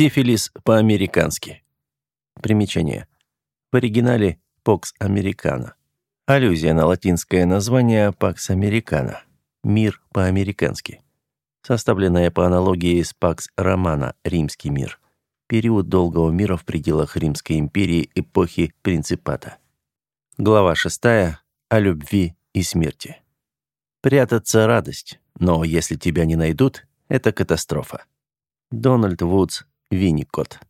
Сифилис по-американски. Примечание. В оригинале Pax Americana. Аллюзия на латинское название Pax Americana. Мир по-американски. Составленная по аналогии с Pax Romana Римский мир. Период долгого мира в пределах Римской империи эпохи Принципата. Глава 6. О любви и смерти. Прятаться – радость, но если тебя не найдут – это катастрофа. Дональд Вудс Винникот.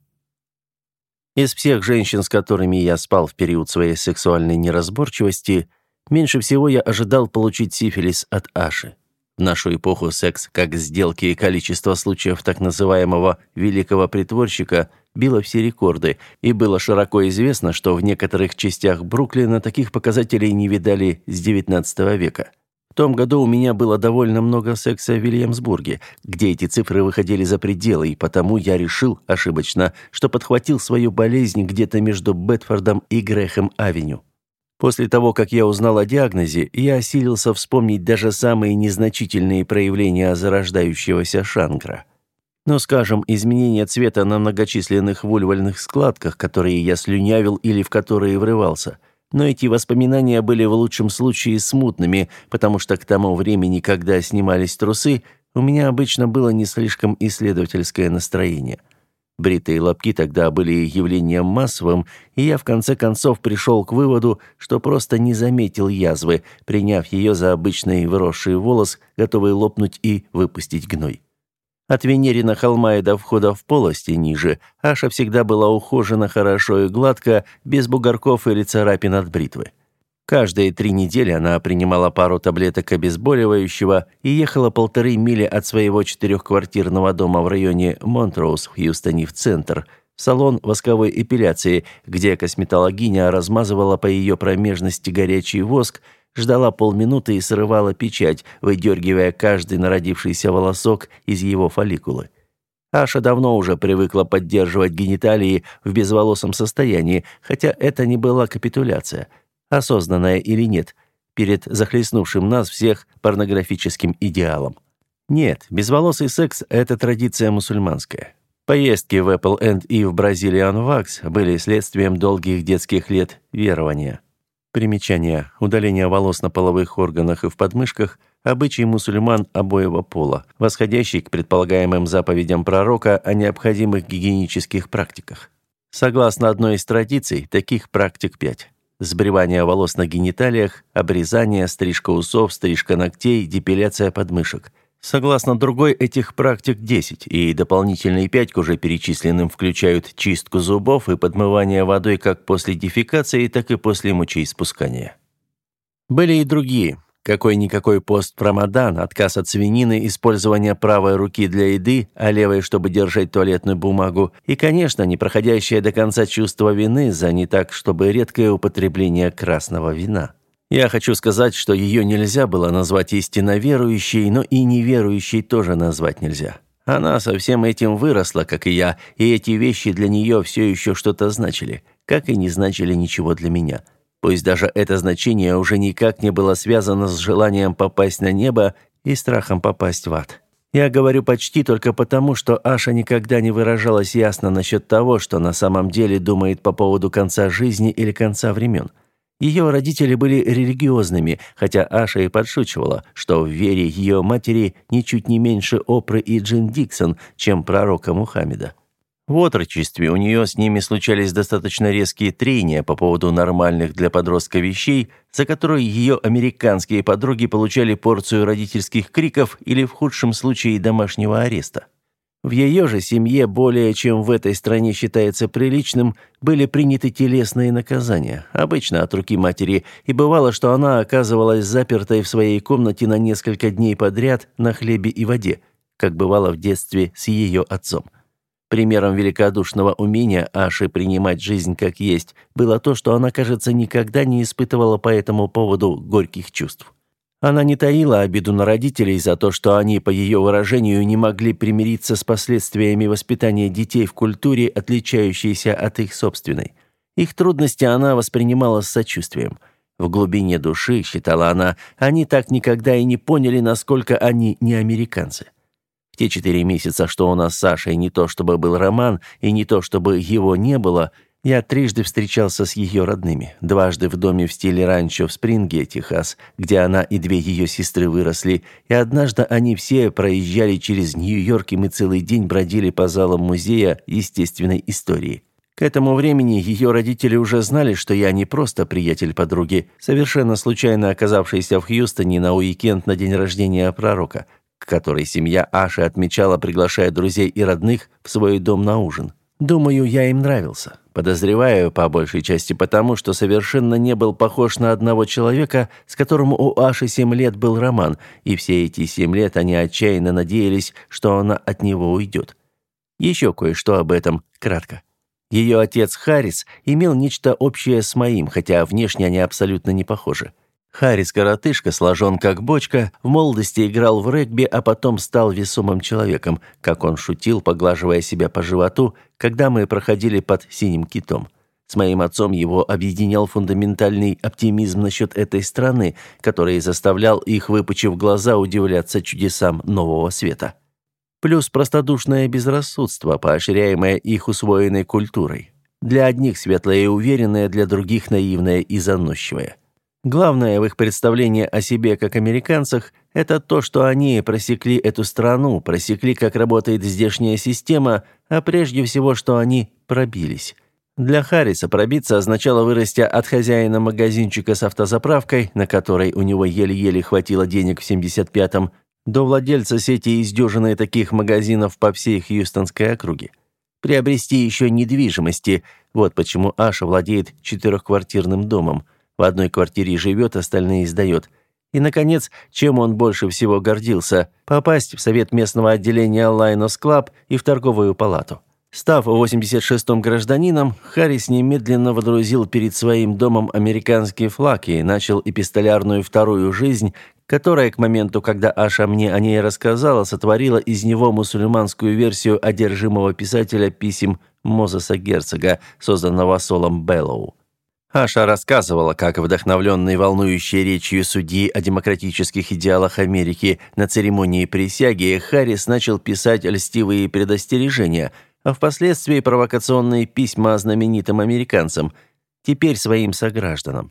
Из всех женщин, с которыми я спал в период своей сексуальной неразборчивости, меньше всего я ожидал получить сифилис от Аши. В нашу эпоху секс, как сделки и количество случаев так называемого «великого притворщика» било все рекорды, и было широко известно, что в некоторых частях Бруклина таких показателей не видали с XIX века. В том году у меня было довольно много секса в Вильямсбурге, где эти цифры выходили за пределы, и потому я решил, ошибочно, что подхватил свою болезнь где-то между Бетфордом и Грэхэм-авеню. После того, как я узнал о диагнозе, я осилился вспомнить даже самые незначительные проявления зарождающегося шангра. Но, скажем, изменение цвета на многочисленных вульвальных складках, которые я слюнявил или в которые врывался – но эти воспоминания были в лучшем случае смутными, потому что к тому времени, когда снимались трусы, у меня обычно было не слишком исследовательское настроение. Бритые лобки тогда были явлением массовым, и я в конце концов пришел к выводу, что просто не заметил язвы, приняв ее за обычный выросший волос, готовый лопнуть и выпустить гной. От Венерина холма и до входа в полости ниже Аша всегда была ухожена хорошо и гладко, без бугорков или царапин от бритвы. Каждые три недели она принимала пару таблеток обезболивающего и ехала полторы мили от своего четырехквартирного дома в районе Монтроуз в Хьюстоне в центр, в салон восковой эпиляции, где косметологиня размазывала по ее промежности горячий воск, ждала полминуты и срывала печать, выдергивая каждый народившийся волосок из его фолликулы. Аша давно уже привыкла поддерживать гениталии в безволосом состоянии, хотя это не была капитуляция, осознанная или нет, перед захлестнувшим нас всех порнографическим идеалом. Нет, безволосый секс – это традиция мусульманская. Поездки в Apple End и в Brazilian Wax были следствием долгих детских лет верования – Примечание. Удаление волос на половых органах и в подмышках – обычай мусульман обоего пола, восходящий к предполагаемым заповедям пророка о необходимых гигиенических практиках. Согласно одной из традиций, таких практик пять. Сбривание волос на гениталиях, обрезание, стрижка усов, стрижка ногтей, депиляция подмышек – Согласно другой, этих практик 10, и дополнительные 5 к уже перечисленным включают чистку зубов и подмывание водой как после дефекации, так и после мочеиспускания. Были и другие. Какой-никакой пост Рамадан, отказ от свинины, использование правой руки для еды, а левой, чтобы держать туалетную бумагу, и, конечно, непроходящее до конца чувство вины за не так, чтобы редкое употребление красного вина. Я хочу сказать, что ее нельзя было назвать истинно верующей, но и неверующей тоже назвать нельзя. Она со всем этим выросла, как и я, и эти вещи для нее все еще что-то значили, как и не значили ничего для меня. Пусть даже это значение уже никак не было связано с желанием попасть на небо и страхом попасть в ад. Я говорю почти только потому, что Аша никогда не выражалась ясно насчет того, что на самом деле думает по поводу конца жизни или конца времен. Ее родители были религиозными, хотя Аша и подшучивала, что в вере ее матери ничуть не меньше Опры и Джин Диксон, чем пророка Мухаммеда. В отрочестве у нее с ними случались достаточно резкие трения по поводу нормальных для подростка вещей, за которые ее американские подруги получали порцию родительских криков или в худшем случае домашнего ареста. В ее же семье, более чем в этой стране считается приличным, были приняты телесные наказания, обычно от руки матери, и бывало, что она оказывалась запертой в своей комнате на несколько дней подряд на хлебе и воде, как бывало в детстве с ее отцом. Примером великодушного умения Аши принимать жизнь как есть было то, что она, кажется, никогда не испытывала по этому поводу горьких чувств. Она не таила обиду на родителей за то, что они, по ее выражению, не могли примириться с последствиями воспитания детей в культуре, отличающейся от их собственной. Их трудности она воспринимала с сочувствием. В глубине души, считала она, они так никогда и не поняли, насколько они не американцы те четыре месяца, что у нас с Сашей не то чтобы был роман, и не то чтобы его не было, я трижды встречался с ее родными. Дважды в доме в стиле ранчо в Спринге, Техас, где она и две ее сестры выросли, и однажды они все проезжали через Нью-Йорк, и мы целый день бродили по залам музея естественной истории. К этому времени ее родители уже знали, что я не просто приятель подруги, совершенно случайно оказавшийся в Хьюстоне на уикенд на день рождения пророка, к которой семья Аши отмечала, приглашая друзей и родных в свой дом на ужин. Думаю, я им нравился. Подозреваю, по большей части потому, что совершенно не был похож на одного человека, с которым у Аши семь лет был роман, и все эти семь лет они отчаянно надеялись, что она от него уйдет. Еще кое-что об этом кратко. Ее отец Харрис имел нечто общее с моим, хотя внешне они абсолютно не похожи. Харрис коротышка, сложен как бочка, в молодости играл в регби, а потом стал весомым человеком, как он шутил, поглаживая себя по животу, когда мы проходили под синим китом. С моим отцом его объединял фундаментальный оптимизм насчет этой страны, который заставлял их, выпучив глаза, удивляться чудесам нового света плюс простодушное безрассудство, поощряемое их усвоенной культурой. Для одних светлое и уверенное, для других наивное и заносчивое. Главное в их представлении о себе как американцах – это то, что они просекли эту страну, просекли, как работает здешняя система, а прежде всего, что они пробились. Для Харриса пробиться означало вырасти от хозяина магазинчика с автозаправкой, на которой у него еле-еле хватило денег в 75-м, до владельца сети издеженной таких магазинов по всей Хьюстонской округе. Приобрести еще недвижимости. Вот почему Аша владеет четырехквартирным домом. В одной квартире живет, остальные сдает. И, наконец, чем он больше всего гордился – попасть в совет местного отделения Linus Club и в торговую палату. Став 86-м гражданином, Харрис немедленно водрузил перед своим домом американский флаг и начал эпистолярную вторую жизнь, которая к моменту, когда Аша мне о ней рассказала, сотворила из него мусульманскую версию одержимого писателя писем Мозеса Герцога, созданного Солом Беллоу. Аша рассказывала, как вдохновленный волнующей речью судьи о демократических идеалах Америки на церемонии присяги, Харрис начал писать льстивые предостережения, а впоследствии провокационные письма знаменитым американцам, теперь своим согражданам.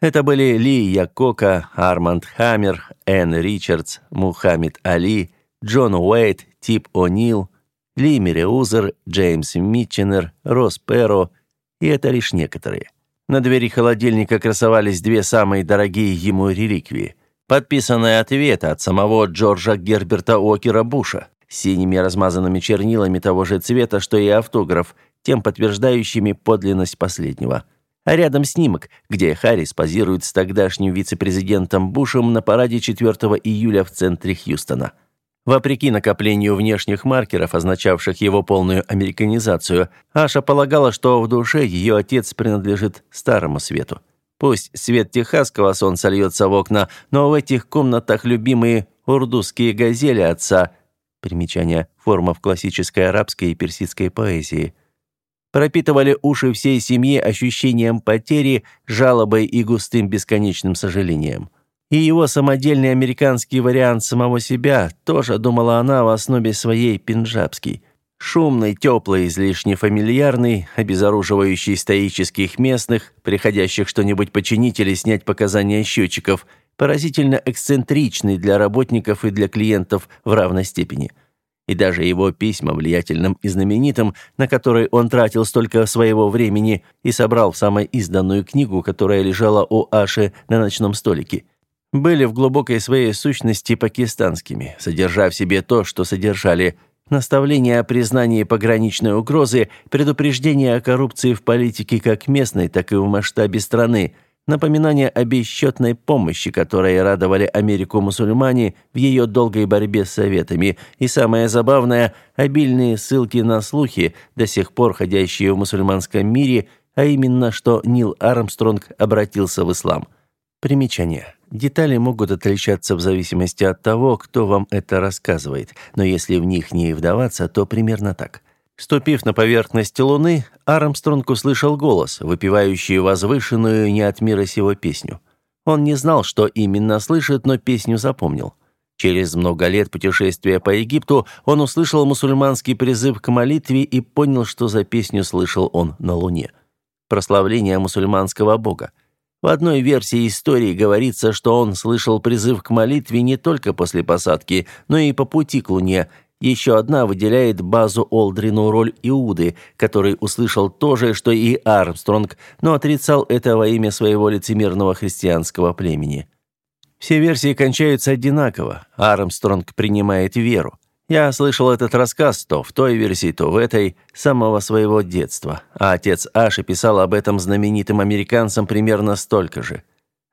Это были Ли Якока, Арманд Хаммер, Энн Ричардс, Мухаммед Али, Джон Уэйт, Тип О'Нил, Ли Мереузер, Джеймс Митченер, Росс Перро, и это лишь некоторые. На двери холодильника красовались две самые дорогие ему реликвии. Подписанный ответ от самого Джорджа Герберта Окера Буша, синими размазанными чернилами того же цвета, что и автограф, тем подтверждающими подлинность последнего – а рядом снимок, где Харрис позирует с тогдашним вице-президентом Бушем на параде 4 июля в центре Хьюстона. Вопреки накоплению внешних маркеров, означавших его полную американизацию, Аша полагала, что в душе ее отец принадлежит старому свету. Пусть свет техасского солнца льется в окна, но в этих комнатах любимые урдусские газели отца примечание форма в классической арабской и персидской поэзии пропитывали уши всей семьи ощущением потери, жалобой и густым бесконечным сожалением. И его самодельный американский вариант самого себя тоже, думала она, в основе своей пенджабский. Шумный, теплый, излишне фамильярный, обезоруживающий стоических местных, приходящих что-нибудь починить или снять показания счетчиков, поразительно эксцентричный для работников и для клиентов в равной степени – и даже его письма влиятельным и знаменитым, на которые он тратил столько своего времени и собрал в самой изданную книгу, которая лежала у Аши на ночном столике, были в глубокой своей сущности пакистанскими, содержа в себе то, что содержали наставления о признании пограничной угрозы, предупреждения о коррупции в политике как местной, так и в масштабе страны – напоминание о бесчетной помощи, которой радовали Америку мусульмане в ее долгой борьбе с советами, и самое забавное – обильные ссылки на слухи, до сих пор ходящие в мусульманском мире, а именно, что Нил Армстронг обратился в ислам. Примечание. Детали могут отличаться в зависимости от того, кто вам это рассказывает, но если в них не вдаваться, то примерно так – Ступив на поверхность Луны, Армстронг услышал голос, выпивающий возвышенную не от мира сего песню. Он не знал, что именно слышит, но песню запомнил. Через много лет путешествия по Египту он услышал мусульманский призыв к молитве и понял, что за песню слышал он на Луне. Прославление мусульманского бога. В одной версии истории говорится, что он слышал призыв к молитве не только после посадки, но и по пути к Луне. Еще одна выделяет базу Олдрину роль Иуды, который услышал то же, что и Армстронг, но отрицал это во имя своего лицемерного христианского племени. Все версии кончаются одинаково. Армстронг принимает веру. Я слышал этот рассказ то в той версии, то в этой, с самого своего детства. А отец Аши писал об этом знаменитым американцам примерно столько же.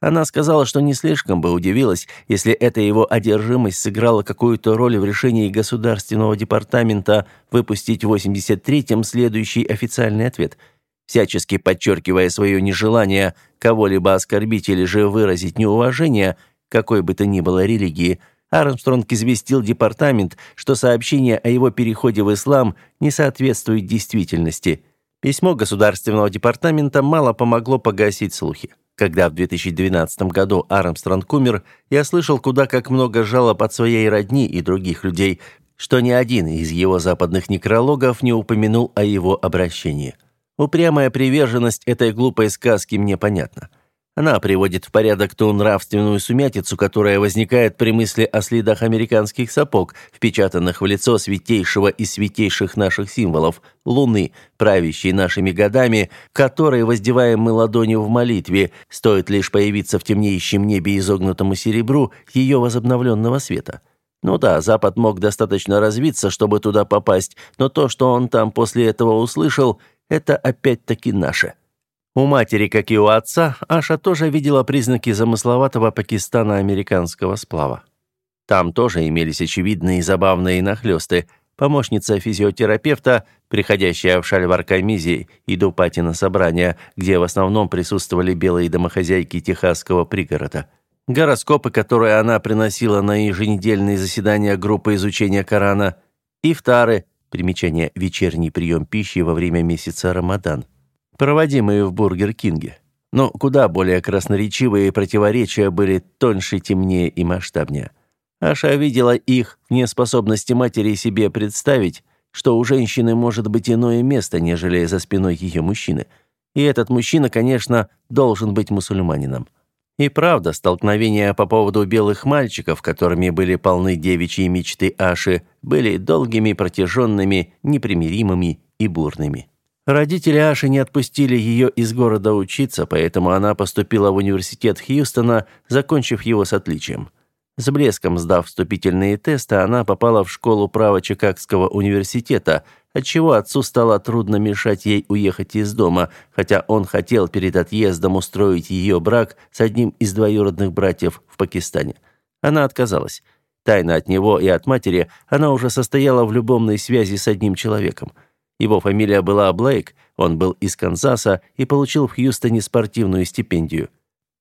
Она сказала, что не слишком бы удивилась, если эта его одержимость сыграла какую-то роль в решении Государственного департамента выпустить в 83-м следующий официальный ответ, всячески подчеркивая свое нежелание кого-либо оскорбить или же выразить неуважение, какой бы то ни было религии – Армстронг известил департамент, что сообщение о его переходе в ислам не соответствует действительности. Письмо Государственного департамента мало помогло погасить слухи. Когда в 2012 году Армстронг умер, я слышал куда как много жалоб от своей родни и других людей, что ни один из его западных некрологов не упомянул о его обращении. Упрямая приверженность этой глупой сказки мне понятна. Она приводит в порядок ту нравственную сумятицу, которая возникает при мысли о следах американских сапог, впечатанных в лицо святейшего из святейших наших символов – Луны, правящей нашими годами, которой воздеваем мы ладонью в молитве, стоит лишь появиться в темнеющем небе изогнутому серебру ее возобновленного света. Ну да, Запад мог достаточно развиться, чтобы туда попасть, но то, что он там после этого услышал, это опять-таки наше. У матери, как и у отца, Аша тоже видела признаки замысловатого пакистано-американского сплава. Там тоже имелись очевидные и забавные нахлёсты. Помощница физиотерапевта, приходящая в шальвар-камизе и дупати на собрания, где в основном присутствовали белые домохозяйки техасского пригорода. Гороскопы, которые она приносила на еженедельные заседания группы изучения Корана. Ифтары, примечание «вечерний прием пищи во время месяца Рамадан» проводимые в Бургер Кинге. Но куда более красноречивые противоречия были тоньше, темнее и масштабнее. Аша видела их в неспособности матери себе представить, что у женщины может быть иное место, нежели за спиной ее мужчины. И этот мужчина, конечно, должен быть мусульманином. И правда, столкновения по поводу белых мальчиков, которыми были полны девичьи мечты Аши, были долгими, протяженными, непримиримыми и бурными. Родители Аши не отпустили ее из города учиться, поэтому она поступила в университет Хьюстона, закончив его с отличием. С блеском сдав вступительные тесты, она попала в школу права Чикагского университета, отчего отцу стало трудно мешать ей уехать из дома, хотя он хотел перед отъездом устроить ее брак с одним из двоюродных братьев в Пакистане. Она отказалась. Тайно от него и от матери она уже состояла в любовной связи с одним человеком – его фамилия была Блейк, он был из Канзаса и получил в Хьюстоне спортивную стипендию.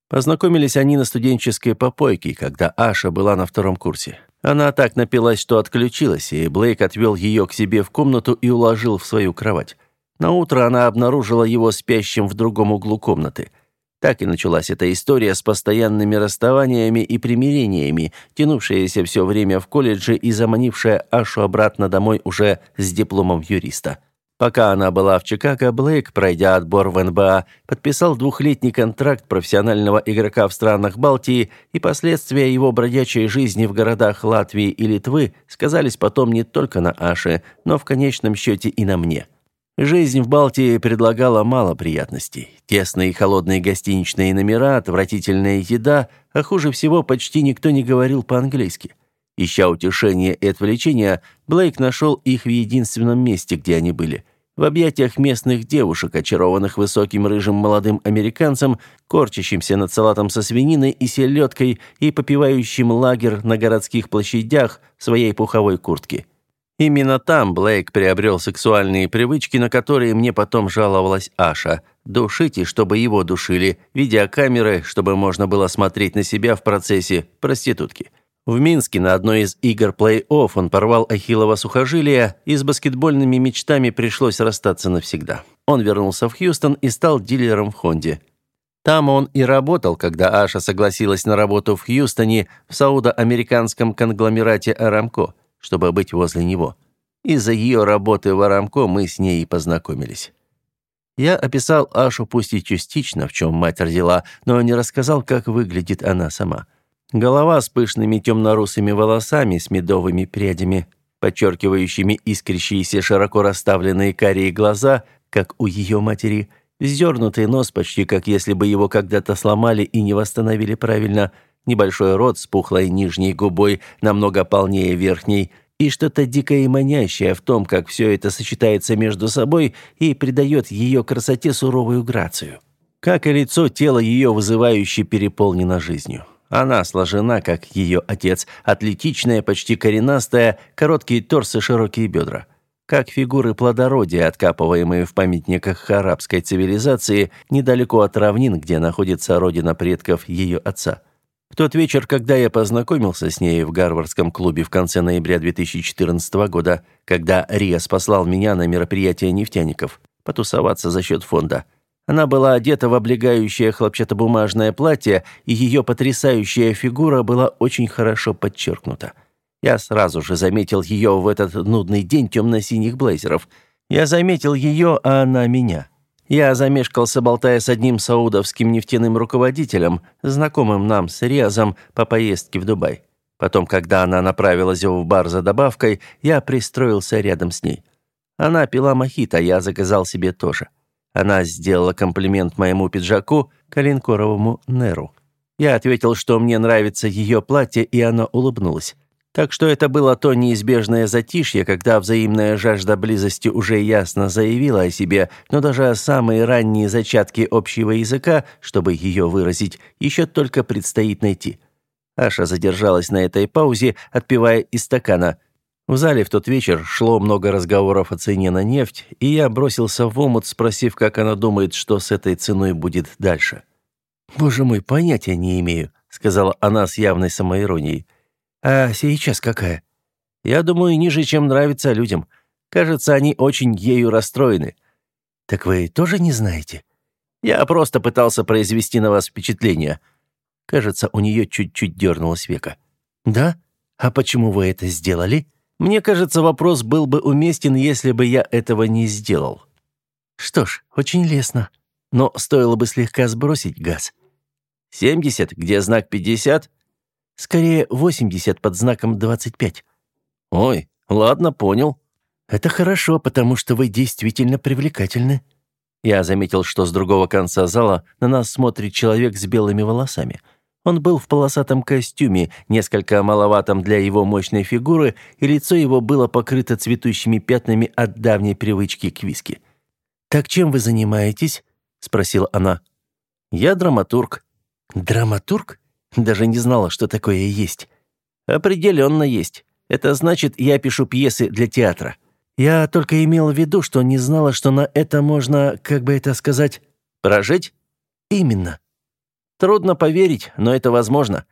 Познакомились они на студенческой попойке, когда Аша была на втором курсе. Она так напилась, что отключилась, и Блейк отвел ее к себе в комнату и уложил в свою кровать. На утро она обнаружила его спящим в другом углу комнаты. Так и началась эта история с постоянными расставаниями и примирениями, тянувшаяся все время в колледже и заманившая Ашу обратно домой уже с дипломом юриста. Пока она была в Чикаго, Блейк, пройдя отбор в НБА, подписал двухлетний контракт профессионального игрока в странах Балтии, и последствия его бродячей жизни в городах Латвии и Литвы сказались потом не только на Аше, но в конечном счете и на мне. Жизнь в Балтии предлагала мало приятностей. Тесные и холодные гостиничные номера, отвратительная еда, а хуже всего почти никто не говорил по-английски. Ища утешения и отвлечения, Блейк нашел их в единственном месте, где они были. В объятиях местных девушек, очарованных высоким рыжим молодым американцем, корчащимся над салатом со свининой и селедкой и попивающим лагерь на городских площадях своей пуховой куртке. Именно там Блейк приобрел сексуальные привычки, на которые мне потом жаловалась Аша. Душить и чтобы его душили, видеокамеры, чтобы можно было смотреть на себя в процессе проститутки. В Минске на одной из игр плей-офф он порвал ахиллово сухожилие, и с баскетбольными мечтами пришлось расстаться навсегда. Он вернулся в Хьюстон и стал дилером в Хонде. Там он и работал, когда Аша согласилась на работу в Хьюстоне в саудо-американском конгломерате «Арамко», чтобы быть возле него. Из-за ее работы в «Арамко» мы с ней и познакомились. Я описал Ашу пусть и частично, в чем мать родила, но не рассказал, как выглядит она сама. Голова с пышными темно-русыми волосами с медовыми прядями, подчеркивающими искрящиеся широко расставленные карие глаза, как у ее матери, вздернутый нос, почти как если бы его когда-то сломали и не восстановили правильно, небольшой рот с пухлой нижней губой, намного полнее верхней, и что-то дикое и манящее в том, как все это сочетается между собой и придает ее красоте суровую грацию. Как и лицо, тело ее вызывающе переполнено жизнью. Она сложена, как ее отец, атлетичная, почти коренастая, короткий торс и широкие бедра. Как фигуры плодородия, откапываемые в памятниках арабской цивилизации, недалеко от равнин, где находится родина предков ее отца. В тот вечер, когда я познакомился с ней в Гарвардском клубе в конце ноября 2014 года, когда Риас послал меня на мероприятие нефтяников, потусоваться за счет фонда – она была одета в облегающее хлопчатобумажное платье, и ее потрясающая фигура была очень хорошо подчеркнута. Я сразу же заметил ее в этот нудный день темно-синих блейзеров. Я заметил ее, а она меня. Я замешкался, болтая с одним саудовским нефтяным руководителем, знакомым нам с Риазом по поездке в Дубай. Потом, когда она направилась в бар за добавкой, я пристроился рядом с ней. Она пила мохито, я заказал себе тоже. Она сделала комплимент моему пиджаку, коленкоровому Неру. Я ответил, что мне нравится ее платье, и она улыбнулась. Так что это было то неизбежное затишье, когда взаимная жажда близости уже ясно заявила о себе, но даже самые ранние зачатки общего языка, чтобы ее выразить, еще только предстоит найти. Аша задержалась на этой паузе, отпивая из стакана. В зале в тот вечер шло много разговоров о цене на нефть, и я бросился в омут, спросив, как она думает, что с этой ценой будет дальше. «Боже мой, понятия не имею», — сказала она с явной самоиронией. «А сейчас какая?» «Я думаю, ниже, чем нравится людям. Кажется, они очень ею расстроены». «Так вы тоже не знаете?» «Я просто пытался произвести на вас впечатление». Кажется, у нее чуть-чуть дернулось века. «Да? А почему вы это сделали?» Мне кажется, вопрос был бы уместен, если бы я этого не сделал. Что ж, очень лестно. Но стоило бы слегка сбросить газ. 70, где знак 50? Скорее, 80 под знаком 25. Ой, ладно, понял. Это хорошо, потому что вы действительно привлекательны. Я заметил, что с другого конца зала на нас смотрит человек с белыми волосами – он был в полосатом костюме, несколько маловатом для его мощной фигуры, и лицо его было покрыто цветущими пятнами от давней привычки к виски. «Так чем вы занимаетесь?» — спросила она. «Я драматург». «Драматург? Даже не знала, что такое есть». «Определенно есть. Это значит, я пишу пьесы для театра». «Я только имела в виду, что не знала, что на это можно, как бы это сказать...» «Прожить?» «Именно. Трудно поверить, но это возможно.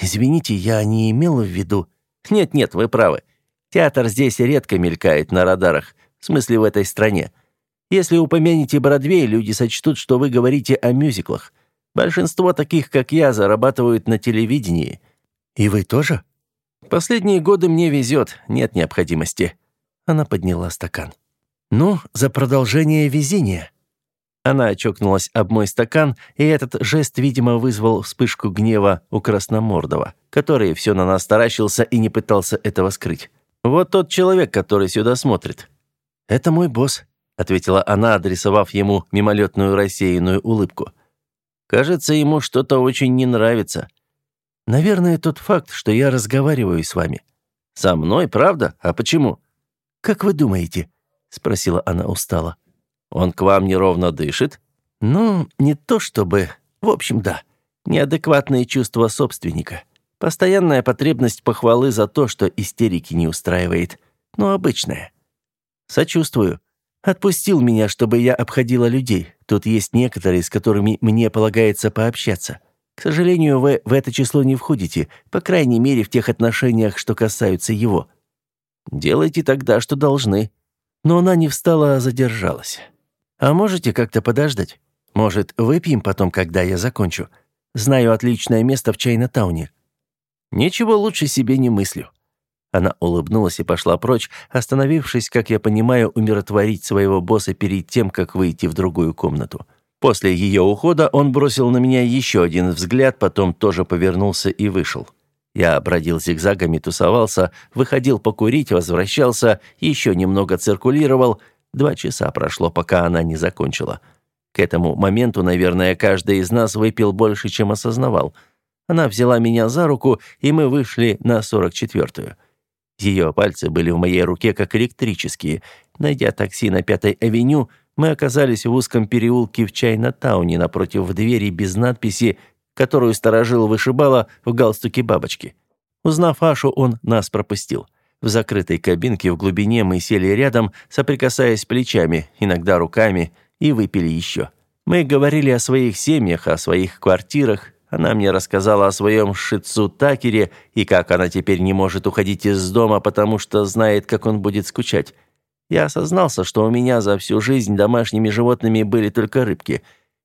Извините, я не имел в виду. Нет-нет, вы правы. Театр здесь редко мелькает на радарах, в смысле в этой стране. Если упомянете Бродвей, люди сочтут, что вы говорите о мюзиклах. Большинство таких, как я, зарабатывают на телевидении. И вы тоже? Последние годы мне везет, нет необходимости. Она подняла стакан. Ну, за продолжение везения. Она чокнулась об мой стакан, и этот жест, видимо, вызвал вспышку гнева у Красномордова, который все на нас таращился и не пытался этого скрыть. «Вот тот человек, который сюда смотрит». «Это мой босс», — ответила она, адресовав ему мимолетную рассеянную улыбку. «Кажется, ему что-то очень не нравится». «Наверное, тот факт, что я разговариваю с вами». «Со мной, правда? А почему?» «Как вы думаете?» — спросила она устало. Он к вам неровно дышит? Ну, не то чтобы. В общем, да. Неадекватные чувства собственника. Постоянная потребность похвалы за то, что истерики не устраивает. Но обычная. Сочувствую. Отпустил меня, чтобы я обходила людей. Тут есть некоторые, с которыми мне полагается пообщаться. К сожалению, вы в это число не входите, по крайней мере, в тех отношениях, что касаются его. Делайте тогда, что должны. Но она не встала, а задержалась. «А можете как-то подождать? Может, выпьем потом, когда я закончу? Знаю отличное место в Чайна-тауне». «Ничего лучше себе не мыслю». Она улыбнулась и пошла прочь, остановившись, как я понимаю, умиротворить своего босса перед тем, как выйти в другую комнату. После ее ухода он бросил на меня еще один взгляд, потом тоже повернулся и вышел. Я бродил зигзагами, тусовался, выходил покурить, возвращался, еще немного циркулировал. Два часа прошло, пока она не закончила. К этому моменту, наверное, каждый из нас выпил больше, чем осознавал. Она взяла меня за руку, и мы вышли на 44-ю. Ее пальцы были в моей руке как электрические. Найдя такси на Пятой авеню, мы оказались в узком переулке в Чайна-тауне напротив двери без надписи, которую сторожил вышибала в галстуке бабочки. Узнав Ашу, он нас пропустил. В закрытой кабинке в глубине мы сели рядом, соприкасаясь плечами, иногда руками, и выпили еще. Мы говорили о своих семьях, о своих квартирах, она мне рассказала о своем шицу Такере и как она теперь не может уходить из дома, потому что знает, как он будет скучать. Я осознался, что у меня за всю жизнь домашними животными были только рыбки.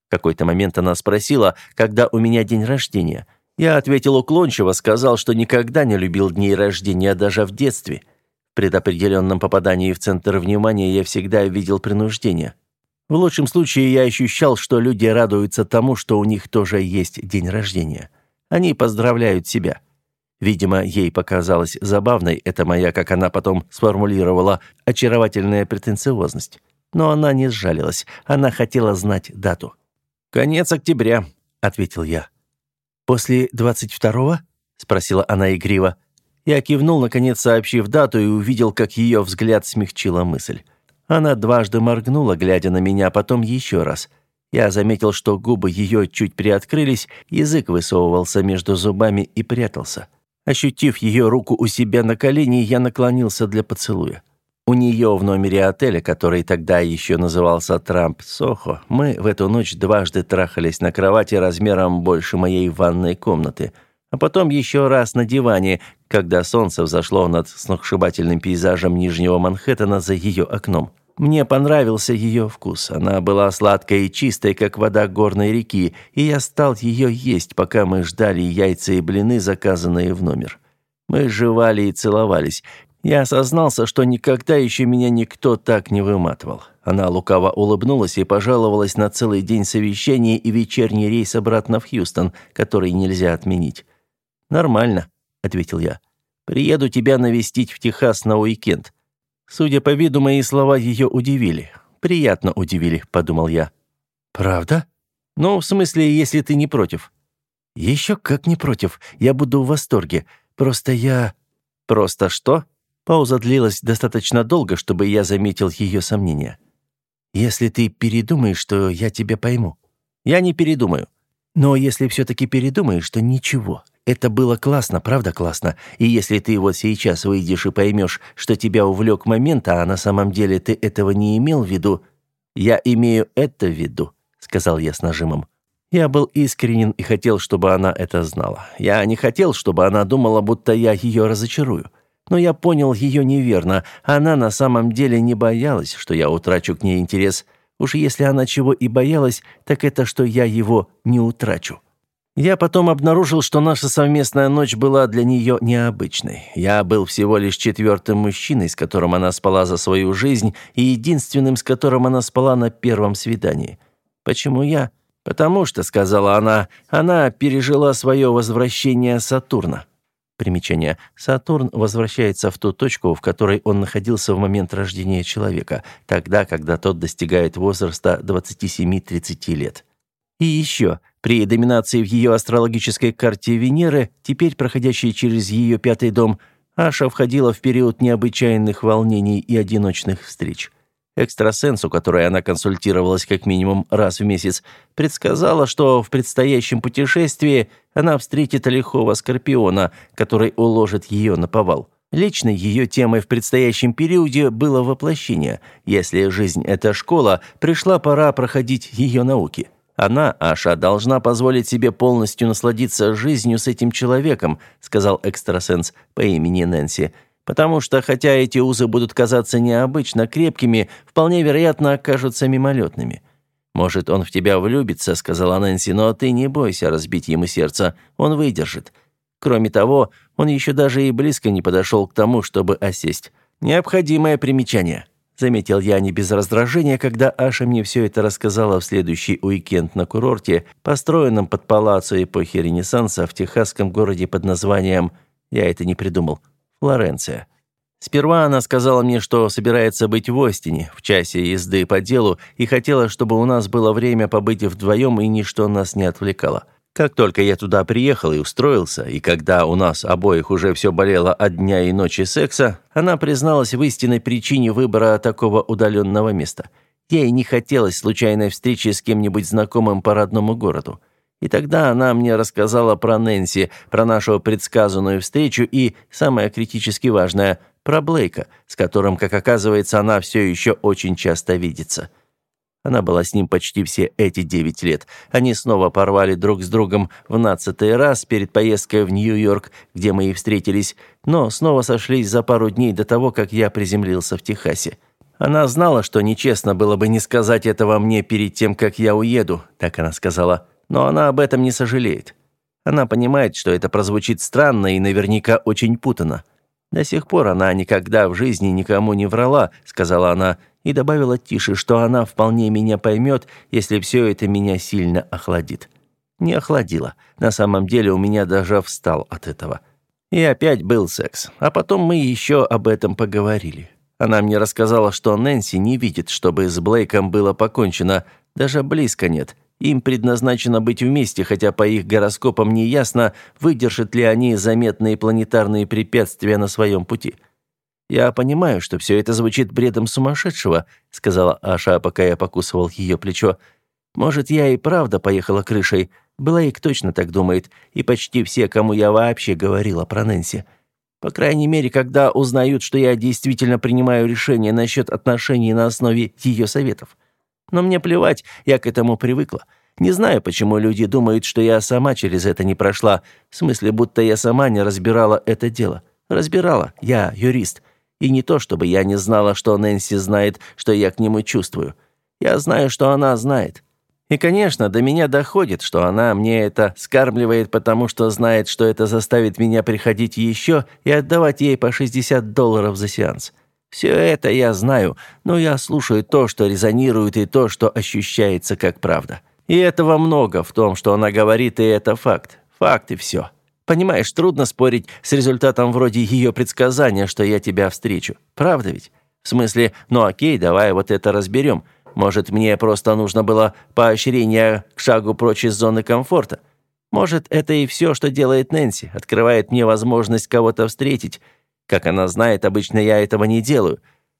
В какой-то момент она спросила, когда у меня день рождения. Я ответил уклончиво, сказал, что никогда не любил дней рождения даже в детстве. В предопределенном попадании в центр внимания я всегда видел принуждение. В лучшем случае я ощущал, что люди радуются тому, что у них тоже есть день рождения. Они поздравляют себя. Видимо, ей показалась забавной эта моя, как она потом сформулировала, очаровательная претенциозность. Но она не сжалилась. Она хотела знать дату. «Конец октября», — ответил я. «После двадцать второго?» — спросила она игриво. Я кивнул, наконец сообщив дату, и увидел, как ее взгляд смягчила мысль. Она дважды моргнула, глядя на меня, потом еще раз. Я заметил, что губы ее чуть приоткрылись, язык высовывался между зубами и прятался. Ощутив ее руку у себя на колени, я наклонился для поцелуя. У нее в номере отеля, который тогда еще назывался Трамп Сохо, мы в эту ночь дважды трахались на кровати размером больше моей ванной комнаты, а потом еще раз на диване, когда солнце взошло над сногсшибательным пейзажем Нижнего Манхэттена за ее окном. Мне понравился ее вкус. Она была сладкой и чистой, как вода горной реки, и я стал ее есть, пока мы ждали яйца и блины, заказанные в номер. Мы жевали и целовались. Я осознался, что никогда еще меня никто так не выматывал. Она лукаво улыбнулась и пожаловалась на целый день совещания и вечерний рейс обратно в Хьюстон, который нельзя отменить. «Нормально», — ответил я. «Приеду тебя навестить в Техас на уикенд. Судя по виду, мои слова ее удивили. Приятно удивили, подумал я. Правда? Ну, в смысле, если ты не против. Еще как не против. Я буду в восторге. Просто я... Просто что? Пауза длилась достаточно долго, чтобы я заметил ее сомнения. Если ты передумаешь, что я тебя пойму. Я не передумаю. Но если все-таки передумаешь, то ничего. Это было классно, правда классно. И если ты вот сейчас выйдешь и поймешь, что тебя увлек момент, а на самом деле ты этого не имел в виду, я имею это в виду, сказал я с нажимом. Я был искренен и хотел, чтобы она это знала. Я не хотел, чтобы она думала, будто я ее разочарую. Но я понял ее неверно. Она на самом деле не боялась, что я утрачу к ней интерес. Уж если она чего и боялась, так это, что я его не утрачу. Я потом обнаружил, что наша совместная ночь была для нее необычной. Я был всего лишь четвертым мужчиной, с которым она спала за свою жизнь, и единственным, с которым она спала на первом свидании. Почему я? Потому что, сказала она, она пережила свое возвращение Сатурна. Примечание. Сатурн возвращается в ту точку, в которой он находился в момент рождения человека, тогда, когда тот достигает возраста 27-30 лет. И еще, при доминации в ее астрологической карте Венеры, теперь проходящей через ее пятый дом, Аша входила в период необычайных волнений и одиночных встреч. Экстрасенсу, которой она консультировалась как минимум раз в месяц, предсказала, что в предстоящем путешествии она встретит лихого скорпиона, который уложит ее на повал. Личной ее темой в предстоящем периоде было воплощение. Если жизнь – это школа, пришла пора проходить ее науки – она, Аша, должна позволить себе полностью насладиться жизнью с этим человеком, сказал экстрасенс по имени Нэнси. Потому что, хотя эти узы будут казаться необычно крепкими, вполне вероятно окажутся мимолетными. «Может, он в тебя влюбится», — сказала Нэнси, «но ты не бойся разбить ему сердце, он выдержит». Кроме того, он еще даже и близко не подошел к тому, чтобы осесть. Необходимое примечание. Заметил я не без раздражения, когда Аша мне все это рассказала в следующий уикенд на курорте, построенном под палаццо эпохи Ренессанса в техасском городе под названием, я это не придумал, Флоренция. Сперва она сказала мне, что собирается быть в Остине в часе езды по делу и хотела, чтобы у нас было время побыть вдвоем и ничто нас не отвлекало. Как только я туда приехал и устроился, и когда у нас обоих уже все болело от дня и ночи секса, она призналась в истинной причине выбора такого удаленного места. Ей не хотелось случайной встречи с кем-нибудь знакомым по родному городу. И тогда она мне рассказала про Нэнси, про нашу предсказанную встречу и, самое критически важное, про Блейка, с которым, как оказывается, она все еще очень часто видится. Она была с ним почти все эти девять лет. Они снова порвали друг с другом в нацатый раз перед поездкой в Нью-Йорк, где мы и встретились, но снова сошлись за пару дней до того, как я приземлился в Техасе. Она знала, что нечестно было бы не сказать этого мне перед тем, как я уеду, так она сказала, но она об этом не сожалеет. Она понимает, что это прозвучит странно и наверняка очень путано. До сих пор она никогда в жизни никому не врала, сказала она и добавила тише, что она вполне меня поймет, если все это меня сильно охладит. Не охладило. На самом деле у меня даже встал от этого. И опять был секс. А потом мы еще об этом поговорили. Она мне рассказала, что Нэнси не видит, чтобы с Блейком было покончено, даже близко нет. Им предназначено быть вместе, хотя по их гороскопам не ясно, выдержат ли они заметные планетарные препятствия на своем пути. «Я понимаю, что все это звучит бредом сумасшедшего», сказала Аша, пока я покусывал ее плечо. «Может, я и правда поехала крышей. Блейк точно так думает, и почти все, кому я вообще говорила про Нэнси. По крайней мере, когда узнают, что я действительно принимаю решение насчет отношений на основе ее советов. Но мне плевать, я к этому привыкла. Не знаю, почему люди думают, что я сама через это не прошла. В смысле, будто я сама не разбирала это дело. Разбирала. Я юрист. И не то, чтобы я не знала, что Нэнси знает, что я к нему чувствую. Я знаю, что она знает. И, конечно, до меня доходит, что она мне это скармливает, потому что знает, что это заставит меня приходить еще и отдавать ей по 60 долларов за сеанс. Все это я знаю, но я слушаю то, что резонирует, и то, что ощущается как правда. И этого много в том, что она говорит, и это факт. Факт и все. Понимаешь, трудно спорить с результатом вроде ее предсказания, что я тебя встречу. Правда ведь? В смысле, ну окей, давай вот это разберем. Может, мне просто нужно было поощрение к шагу прочь из зоны комфорта. Может, это и все, что делает Нэнси, открывает мне возможность кого-то встретить, как она знает, обычно я этого не делаю.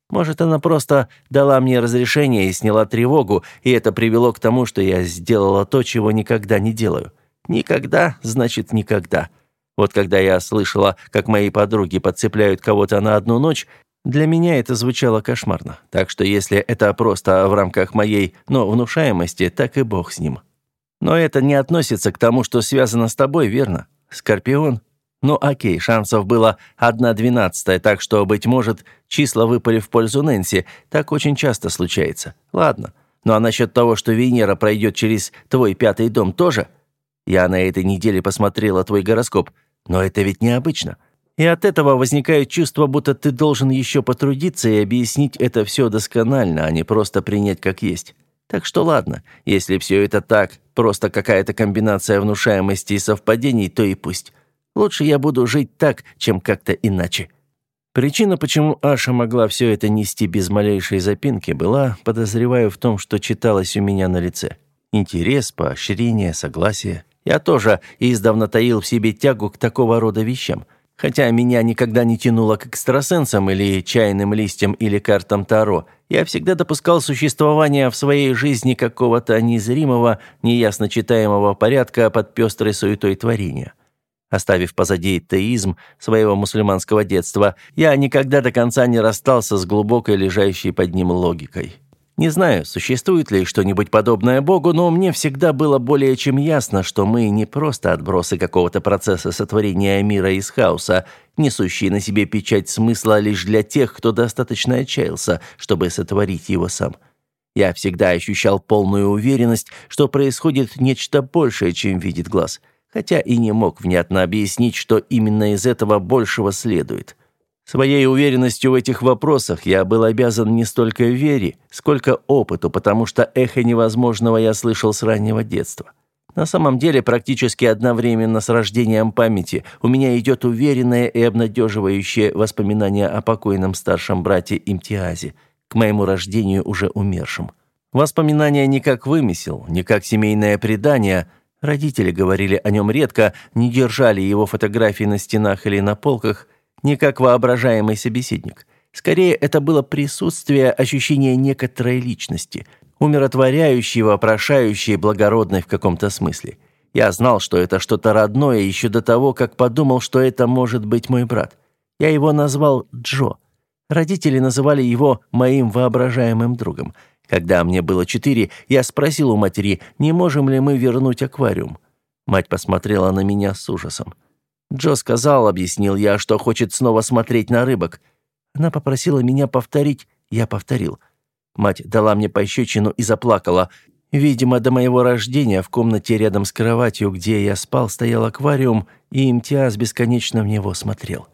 Может, она просто дала мне разрешение и сняла тревогу, и это привело к тому, что я сделала то, чего никогда не делаю. Никогда значит никогда. Вот когда я слышала, как мои подруги подцепляют кого-то на одну ночь, для меня это звучало кошмарно. Так что если это просто в рамках моей, но внушаемости, так и бог с ним. Но это не относится к тому, что связано с тобой, верно? Скорпион ну окей, шансов было одна двенадцатая, так что, быть может, числа выпали в пользу Нэнси. Так очень часто случается. Ладно. Ну а насчет того, что Венера пройдет через твой пятый дом, тоже? Я на этой неделе посмотрела твой гороскоп. Но это ведь необычно. И от этого возникает чувство, будто ты должен еще потрудиться и объяснить это все досконально, а не просто принять как есть. Так что ладно, если все это так, просто какая-то комбинация внушаемости и совпадений, то и пусть. Лучше я буду жить так, чем как-то иначе. Причина, почему Аша могла все это нести без малейшей запинки, была, подозреваю, в том, что читалось у меня на лице. Интерес, поощрение, согласие. Я тоже издавна таил в себе тягу к такого рода вещам. Хотя меня никогда не тянуло к экстрасенсам или чайным листьям или картам Таро, я всегда допускал существование в своей жизни какого-то незримого, неясно читаемого порядка под пестрой суетой творения. Оставив позади теизм своего мусульманского детства, я никогда до конца не расстался с глубокой лежащей под ним логикой. Не знаю, существует ли что-нибудь подобное Богу, но мне всегда было более чем ясно, что мы не просто отбросы какого-то процесса сотворения мира из хаоса, несущие на себе печать смысла лишь для тех, кто достаточно отчаялся, чтобы сотворить его сам. Я всегда ощущал полную уверенность, что происходит нечто большее, чем видит глаз, хотя и не мог внятно объяснить, что именно из этого большего следует. Своей уверенностью в этих вопросах я был обязан не столько вере, сколько опыту, потому что эхо невозможного я слышал с раннего детства. На самом деле, практически одновременно с рождением памяти у меня идет уверенное и обнадеживающее воспоминание о покойном старшем брате Имтиазе, к моему рождению уже умершем. Воспоминания не как вымысел, не как семейное предание. Родители говорили о нем редко, не держали его фотографии на стенах или на полках – не как воображаемый собеседник. Скорее, это было присутствие ощущения некоторой личности, умиротворяющей, вопрошающей, благородной в каком-то смысле. Я знал, что это что-то родное еще до того, как подумал, что это может быть мой брат. Я его назвал Джо. Родители называли его моим воображаемым другом. Когда мне было четыре, я спросил у матери, не можем ли мы вернуть аквариум. Мать посмотрела на меня с ужасом. Джо сказал, объяснил я, что хочет снова смотреть на рыбок. Она попросила меня повторить, я повторил. Мать дала мне пощечину и заплакала. Видимо, до моего рождения в комнате рядом с кроватью, где я спал, стоял аквариум, и Имтиаз бесконечно в него смотрел.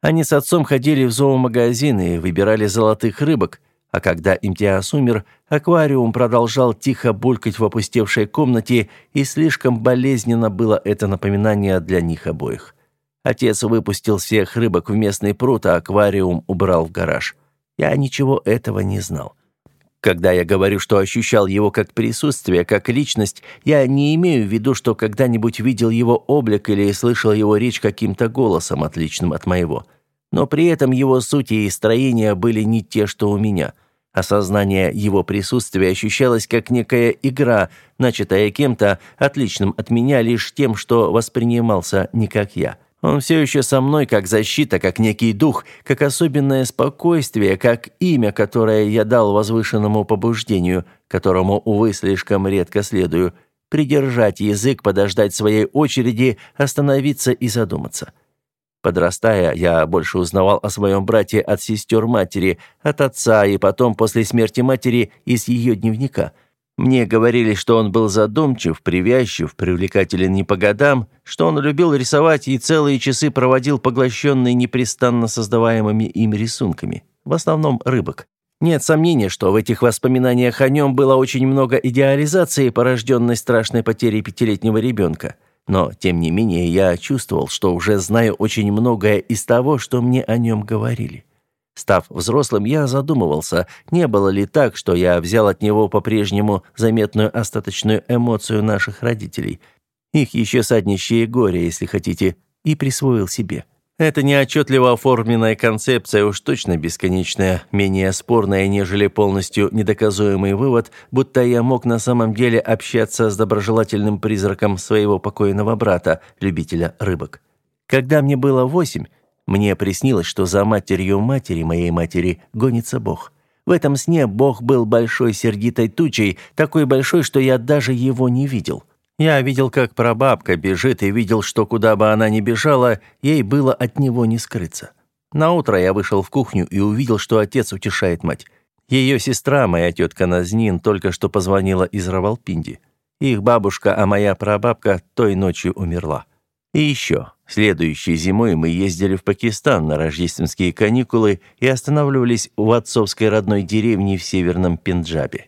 Они с отцом ходили в зоомагазин и выбирали золотых рыбок, а когда Имтиаз умер, аквариум продолжал тихо булькать в опустевшей комнате, и слишком болезненно было это напоминание для них обоих. Отец выпустил всех рыбок в местный пруд, а аквариум убрал в гараж. Я ничего этого не знал. Когда я говорю, что ощущал его как присутствие, как личность, я не имею в виду, что когда-нибудь видел его облик или слышал его речь каким-то голосом, отличным от моего. Но при этом его суть и строение были не те, что у меня. Осознание его присутствия ощущалось как некая игра, начатая кем-то, отличным от меня лишь тем, что воспринимался не как я. Он все еще со мной как защита, как некий дух, как особенное спокойствие, как имя, которое я дал возвышенному побуждению, которому, увы, слишком редко следую, придержать язык, подождать своей очереди, остановиться и задуматься. Подрастая, я больше узнавал о своем брате от сестер матери, от отца и потом, после смерти матери, из ее дневника. Мне говорили, что он был задумчив, привязчив, привлекателен не по годам, что он любил рисовать и целые часы проводил поглощенный непрестанно создаваемыми им рисунками, в основном рыбок. Нет сомнения, что в этих воспоминаниях о нем было очень много идеализации, порожденной страшной потерей пятилетнего ребенка. Но, тем не менее, я чувствовал, что уже знаю очень многое из того, что мне о нем говорили. Став взрослым, я задумывался, не было ли так, что я взял от него по-прежнему заметную остаточную эмоцию наших родителей, их еще саднищее горе, если хотите, и присвоил себе. Это неотчетливо оформленная концепция, уж точно бесконечная, менее спорная, нежели полностью недоказуемый вывод, будто я мог на самом деле общаться с доброжелательным призраком своего покойного брата, любителя рыбок. Когда мне было восемь, мне приснилось, что за матерью матери моей матери гонится Бог. В этом сне Бог был большой сердитой тучей, такой большой, что я даже его не видел. Я видел, как прабабка бежит, и видел, что куда бы она ни бежала, ей было от него не скрыться. На утро я вышел в кухню и увидел, что отец утешает мать. Ее сестра, моя тетка Назнин, только что позвонила из Равалпинди. Их бабушка, а моя прабабка той ночью умерла. И еще, следующей зимой мы ездили в Пакистан на рождественские каникулы и останавливались в отцовской родной деревне в северном Пенджабе.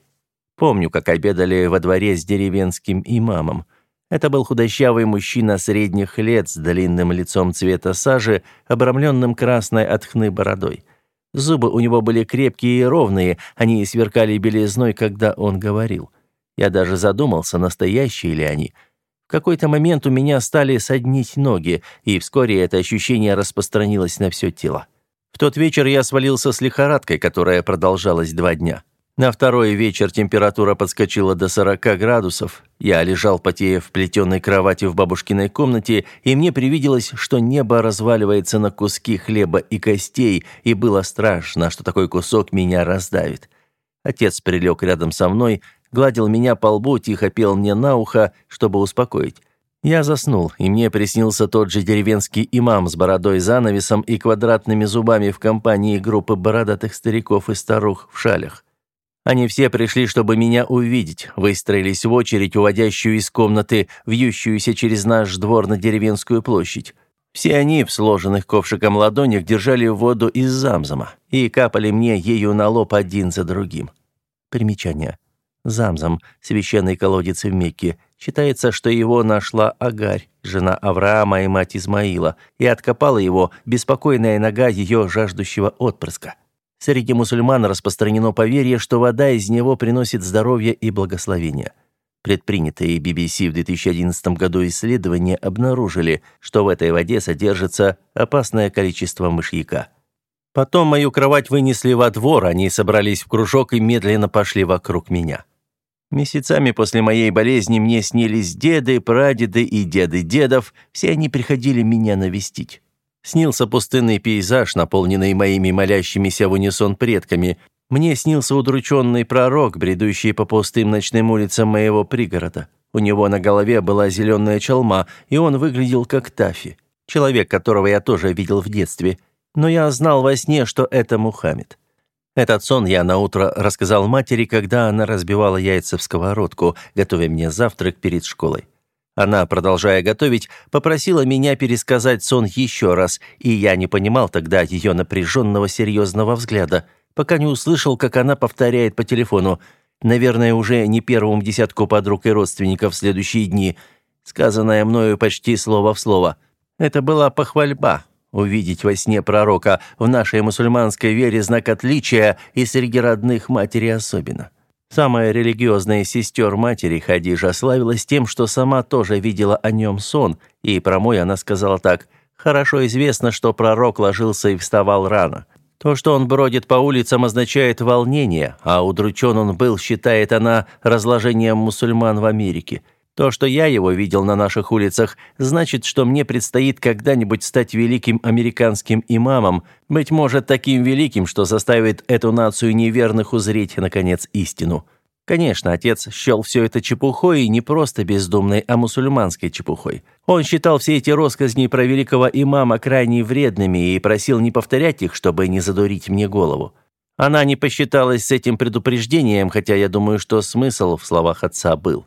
Помню, как обедали во дворе с деревенским имамом. Это был худощавый мужчина средних лет с длинным лицом цвета сажи, обрамленным красной от хны бородой. Зубы у него были крепкие и ровные, они сверкали белизной, когда он говорил. Я даже задумался, настоящие ли они. В какой-то момент у меня стали соднить ноги, и вскоре это ощущение распространилось на все тело. В тот вечер я свалился с лихорадкой, которая продолжалась два дня. На второй вечер температура подскочила до 40 градусов. Я лежал, потея в плетеной кровати в бабушкиной комнате, и мне привиделось, что небо разваливается на куски хлеба и костей, и было страшно, что такой кусок меня раздавит. Отец прилег рядом со мной, гладил меня по лбу, тихо пел мне на ухо, чтобы успокоить. Я заснул, и мне приснился тот же деревенский имам с бородой занавесом и квадратными зубами в компании группы бородатых стариков и старух в шалях. Они все пришли, чтобы меня увидеть, выстроились в очередь, уводящую из комнаты, вьющуюся через наш двор на деревенскую площадь. Все они в сложенных ковшиком ладонях держали воду из замзама и капали мне ею на лоб один за другим. Примечание. Замзам, священный колодец в Мекке, считается, что его нашла Агарь, жена Авраама и мать Измаила, и откопала его беспокойная нога ее жаждущего отпрыска. Среди мусульман распространено поверье, что вода из него приносит здоровье и благословение. Предпринятые BBC в 2011 году исследования обнаружили, что в этой воде содержится опасное количество мышьяка. Потом мою кровать вынесли во двор, они собрались в кружок и медленно пошли вокруг меня. Месяцами после моей болезни мне снились деды, прадеды и деды дедов, все они приходили меня навестить. Снился пустынный пейзаж, наполненный моими молящимися в унисон предками. Мне снился удрученный пророк, бредущий по пустым ночным улицам моего пригорода. У него на голове была зеленая чалма, и он выглядел как Тафи, человек, которого я тоже видел в детстве. Но я знал во сне, что это Мухаммед. Этот сон я наутро рассказал матери, когда она разбивала яйца в сковородку, готовя мне завтрак перед школой. Она, продолжая готовить, попросила меня пересказать сон еще раз, и я не понимал тогда ее напряженного серьезного взгляда, пока не услышал, как она повторяет по телефону, наверное, уже не первому десятку подруг и родственников в следующие дни, сказанное мною почти слово в слово. Это была похвальба. Увидеть во сне пророка в нашей мусульманской вере знак отличия и среди родных матери особенно. Самая религиозная сестер матери Хадижа славилась тем, что сама тоже видела о нем сон, и про мой она сказала так «Хорошо известно, что пророк ложился и вставал рано». То, что он бродит по улицам, означает волнение, а удручен он был, считает она, разложением мусульман в Америке – то, что я его видел на наших улицах, значит, что мне предстоит когда-нибудь стать великим американским имамом, быть может, таким великим, что заставит эту нацию неверных узреть, наконец, истину. Конечно, отец счел все это чепухой, и не просто бездумной, а мусульманской чепухой. Он считал все эти россказни про великого имама крайне вредными и просил не повторять их, чтобы не задурить мне голову. Она не посчиталась с этим предупреждением, хотя я думаю, что смысл в словах отца был.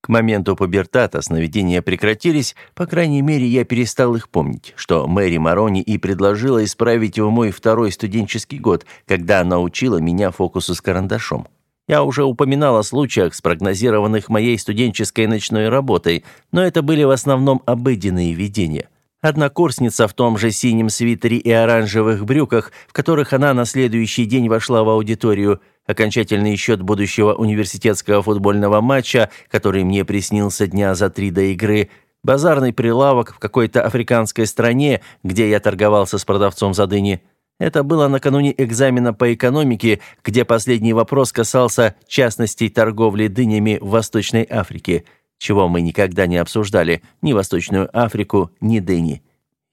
К моменту пубертата сновидения прекратились, по крайней мере, я перестал их помнить, что Мэри Марони и предложила исправить в мой второй студенческий год, когда она учила меня фокусу с карандашом. Я уже упоминал о случаях, спрогнозированных моей студенческой ночной работой, но это были в основном обыденные видения. Однокурсница в том же синем свитере и оранжевых брюках, в которых она на следующий день вошла в аудиторию – окончательный счет будущего университетского футбольного матча, который мне приснился дня за три до игры, базарный прилавок в какой-то африканской стране, где я торговался с продавцом за дыни. Это было накануне экзамена по экономике, где последний вопрос касался частностей торговли дынями в Восточной Африке, чего мы никогда не обсуждали, ни Восточную Африку, ни дыни.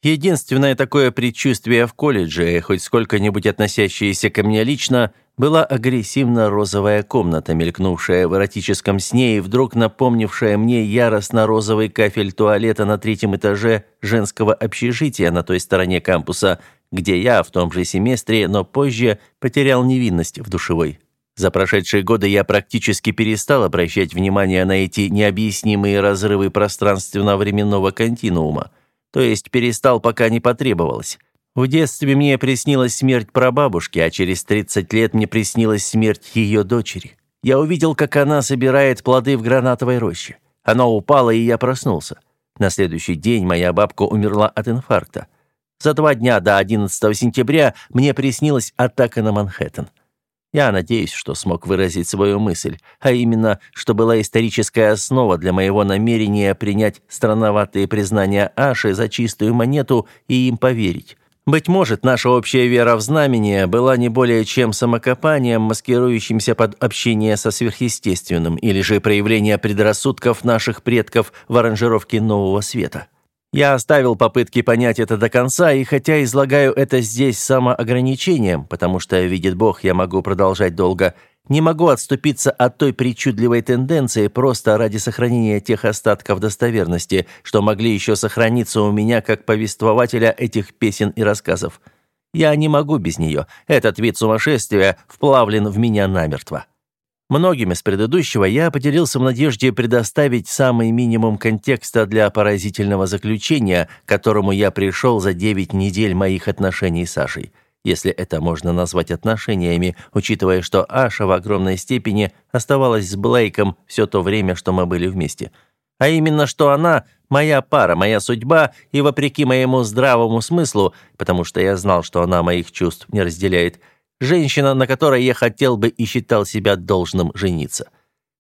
Единственное такое предчувствие в колледже, хоть сколько-нибудь относящееся ко мне лично – была агрессивно-розовая комната, мелькнувшая в эротическом сне и вдруг напомнившая мне яростно-розовый кафель туалета на третьем этаже женского общежития на той стороне кампуса, где я в том же семестре, но позже потерял невинность в душевой. За прошедшие годы я практически перестал обращать внимание на эти необъяснимые разрывы пространственно-временного континуума, то есть перестал, пока не потребовалось. В детстве мне приснилась смерть прабабушки, а через 30 лет мне приснилась смерть ее дочери. Я увидел, как она собирает плоды в гранатовой роще. Она упала, и я проснулся. На следующий день моя бабка умерла от инфаркта. За два дня до 11 сентября мне приснилась атака на Манхэттен. Я надеюсь, что смог выразить свою мысль, а именно, что была историческая основа для моего намерения принять странноватые признания Аши за чистую монету и им поверить. Быть может, наша общая вера в знамение была не более чем самокопанием, маскирующимся под общение со сверхъестественным, или же проявление предрассудков наших предков в аранжировке нового света. Я оставил попытки понять это до конца, и хотя излагаю это здесь самоограничением, потому что, видит Бог, я могу продолжать долго – не могу отступиться от той причудливой тенденции просто ради сохранения тех остатков достоверности, что могли еще сохраниться у меня как повествователя этих песен и рассказов. Я не могу без нее. Этот вид сумасшествия вплавлен в меня намертво. Многим из предыдущего я поделился в надежде предоставить самый минимум контекста для поразительного заключения, к которому я пришел за 9 недель моих отношений с Сашей. Если это можно назвать отношениями, учитывая, что Аша в огромной степени оставалась с Блейком все то время, что мы были вместе. А именно, что она – моя пара, моя судьба, и вопреки моему здравому смыслу, потому что я знал, что она моих чувств не разделяет – Женщина, на которой я хотел бы и считал себя должным жениться.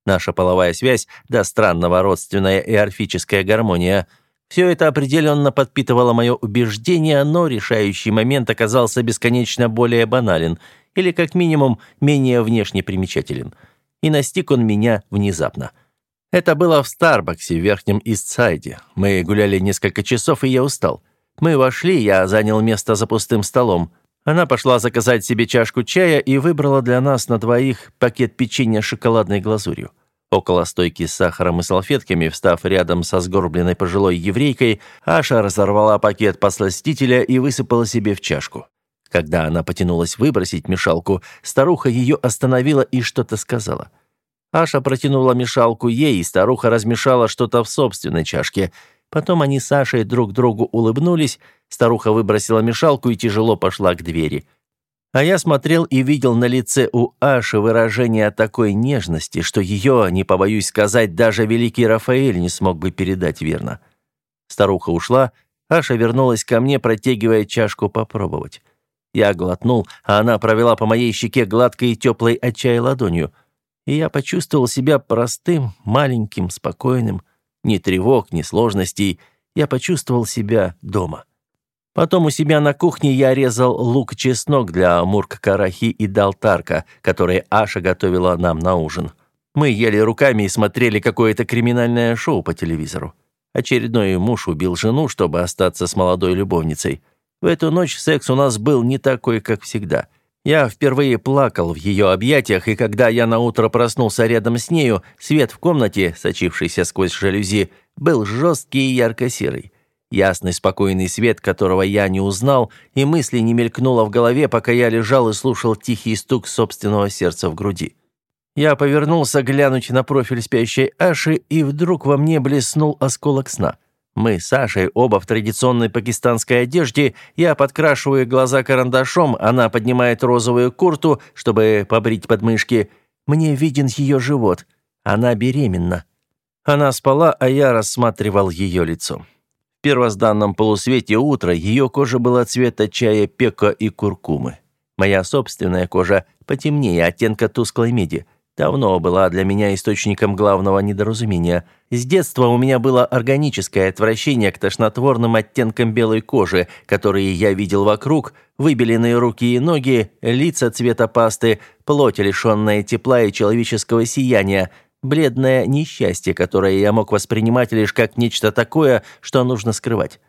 Наша половая связь, да странного родственная и орфическая гармония – все это определенно подпитывало мое убеждение, но решающий момент оказался бесконечно более банален или, как минимум, менее внешне примечателен. И настиг он меня внезапно. Это было в Старбаксе в Верхнем Истсайде. Мы гуляли несколько часов, и я устал. Мы вошли, я занял место за пустым столом – она пошла заказать себе чашку чая и выбрала для нас на двоих пакет печенья с шоколадной глазурью. Около стойки с сахаром и салфетками, встав рядом со сгорбленной пожилой еврейкой, Аша разорвала пакет посластителя и высыпала себе в чашку. Когда она потянулась выбросить мешалку, старуха ее остановила и что-то сказала. Аша протянула мешалку ей, и старуха размешала что-то в собственной чашке – Потом они с Сашей друг другу улыбнулись, старуха выбросила мешалку и тяжело пошла к двери. А я смотрел и видел на лице у Аши выражение такой нежности, что ее, не побоюсь сказать, даже великий Рафаэль не смог бы передать верно. Старуха ушла, Аша вернулась ко мне, протягивая чашку попробовать. Я глотнул, а она провела по моей щеке гладкой и теплой от чая ладонью. И я почувствовал себя простым, маленьким, спокойным, ни тревог, ни сложностей. Я почувствовал себя дома. Потом у себя на кухне я резал лук-чеснок для мурк-карахи и далтарка, которые Аша готовила нам на ужин. Мы ели руками и смотрели какое-то криминальное шоу по телевизору. Очередной муж убил жену, чтобы остаться с молодой любовницей. В эту ночь секс у нас был не такой, как всегда. Я впервые плакал в ее объятиях, и когда я наутро проснулся рядом с нею, свет в комнате, сочившийся сквозь жалюзи, был жесткий и ярко-серый. Ясный, спокойный свет, которого я не узнал, и мысли не мелькнуло в голове, пока я лежал и слушал тихий стук собственного сердца в груди. Я повернулся глянуть на профиль спящей Аши, и вдруг во мне блеснул осколок сна. Мы с Сашей оба в традиционной пакистанской одежде. Я подкрашиваю глаза карандашом, она поднимает розовую курту, чтобы побрить подмышки. Мне виден ее живот. Она беременна. Она спала, а я рассматривал ее лицо. Первозданном полусвете утра ее кожа была цвета чая пека и куркумы. Моя собственная кожа потемнее оттенка тусклой меди давно была для меня источником главного недоразумения. С детства у меня было органическое отвращение к тошнотворным оттенкам белой кожи, которые я видел вокруг, выбеленные руки и ноги, лица цвета пасты, плоть, лишенная тепла и человеческого сияния, бледное несчастье, которое я мог воспринимать лишь как нечто такое, что нужно скрывать.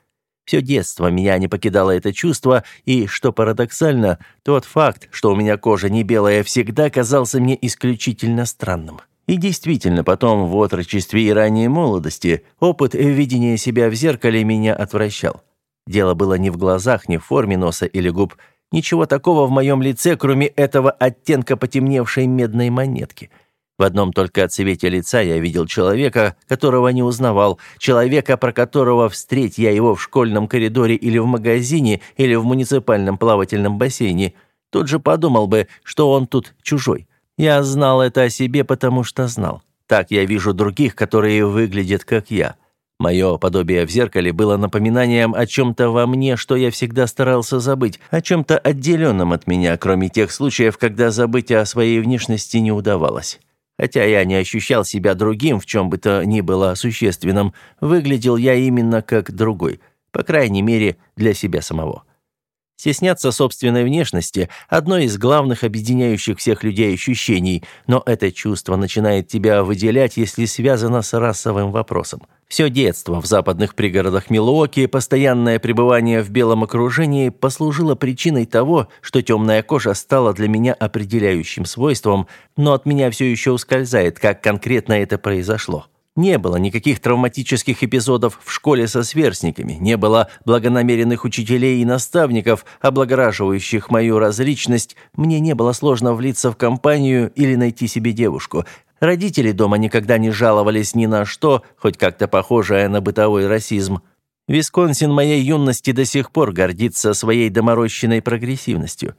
Все детство меня не покидало это чувство, и, что парадоксально, тот факт, что у меня кожа не белая, всегда казался мне исключительно странным. И действительно, потом, в отрочестве и ранней молодости, опыт видения себя в зеркале меня отвращал. Дело было не в глазах, не в форме носа или губ. Ничего такого в моем лице, кроме этого оттенка потемневшей медной монетки – в одном только цвете лица я видел человека, которого не узнавал, человека, про которого встреть я его в школьном коридоре или в магазине, или в муниципальном плавательном бассейне. Тут же подумал бы, что он тут чужой. Я знал это о себе, потому что знал. Так я вижу других, которые выглядят как я. Мое подобие в зеркале было напоминанием о чем-то во мне, что я всегда старался забыть, о чем-то отделенном от меня, кроме тех случаев, когда забыть о своей внешности не удавалось. Хотя я не ощущал себя другим в чем бы то ни было существенном, выглядел я именно как другой, по крайней мере, для себя самого. Стесняться собственной внешности – одно из главных объединяющих всех людей ощущений, но это чувство начинает тебя выделять, если связано с расовым вопросом. Все детство в западных пригородах Милуоки, постоянное пребывание в белом окружении послужило причиной того, что темная кожа стала для меня определяющим свойством, но от меня все еще ускользает, как конкретно это произошло. Не было никаких травматических эпизодов в школе со сверстниками, не было благонамеренных учителей и наставников, облагораживающих мою различность, мне не было сложно влиться в компанию или найти себе девушку. Родители дома никогда не жаловались ни на что, хоть как-то похожее на бытовой расизм. Висконсин моей юности до сих пор гордится своей доморощенной прогрессивностью.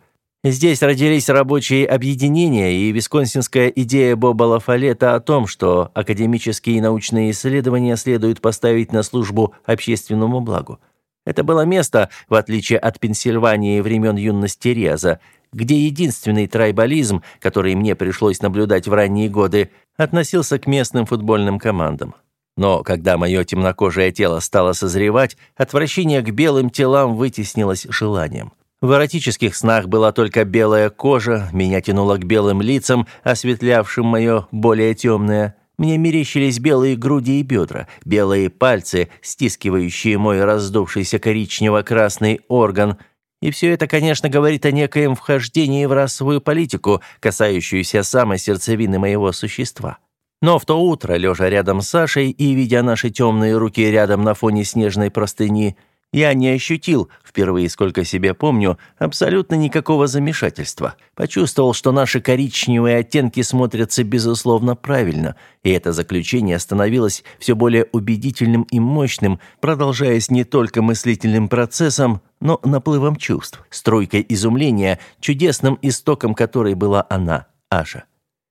Здесь родились рабочие объединения и висконсинская идея Боба Лафалета о том, что академические и научные исследования следует поставить на службу общественному благу. Это было место, в отличие от Пенсильвании времен юности Реза, где единственный трайбализм, который мне пришлось наблюдать в ранние годы, относился к местным футбольным командам. Но когда мое темнокожее тело стало созревать, отвращение к белым телам вытеснилось желанием. В эротических снах была только белая кожа, меня тянуло к белым лицам, осветлявшим мое более темное. Мне мерещились белые груди и бедра, белые пальцы, стискивающие мой раздувшийся коричнево-красный орган. И все это, конечно, говорит о некоем вхождении в расовую политику, касающуюся самой сердцевины моего существа. Но в то утро, лежа рядом с Сашей и видя наши темные руки рядом на фоне снежной простыни, я не ощутил, впервые сколько себе помню, абсолютно никакого замешательства. Почувствовал, что наши коричневые оттенки смотрятся безусловно правильно, и это заключение становилось все более убедительным и мощным, продолжаясь не только мыслительным процессом, но наплывом чувств, стройкой изумления, чудесным истоком которой была она, Аша.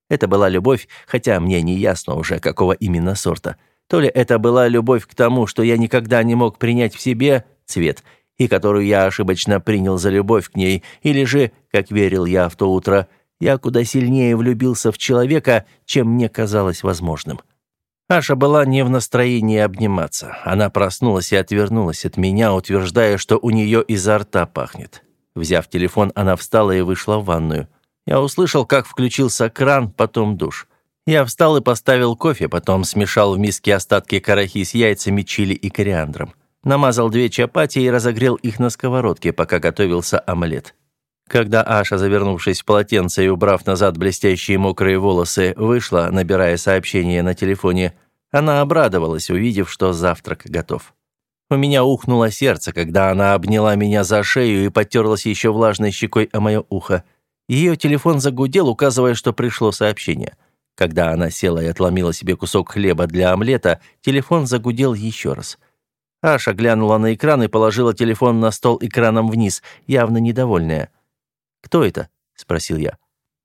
Это была любовь, хотя мне не ясно уже, какого именно сорта. То ли это была любовь к тому, что я никогда не мог принять в себе, цвет, и которую я ошибочно принял за любовь к ней, или же, как верил я в то утро, я куда сильнее влюбился в человека, чем мне казалось возможным. Аша была не в настроении обниматься. Она проснулась и отвернулась от меня, утверждая, что у нее изо рта пахнет. Взяв телефон, она встала и вышла в ванную. Я услышал, как включился кран, потом душ. Я встал и поставил кофе, потом смешал в миске остатки карахи с яйцами, чили и кориандром. Намазал две чапати и разогрел их на сковородке, пока готовился омлет. Когда Аша, завернувшись в полотенце и убрав назад блестящие мокрые волосы, вышла, набирая сообщение на телефоне, она обрадовалась, увидев, что завтрак готов. У меня ухнуло сердце, когда она обняла меня за шею и потерлась еще влажной щекой о мое ухо. Ее телефон загудел, указывая, что пришло сообщение. Когда она села и отломила себе кусок хлеба для омлета, телефон загудел еще раз. Аша глянула на экран и положила телефон на стол экраном вниз, явно недовольная. «Кто это?» – спросил я.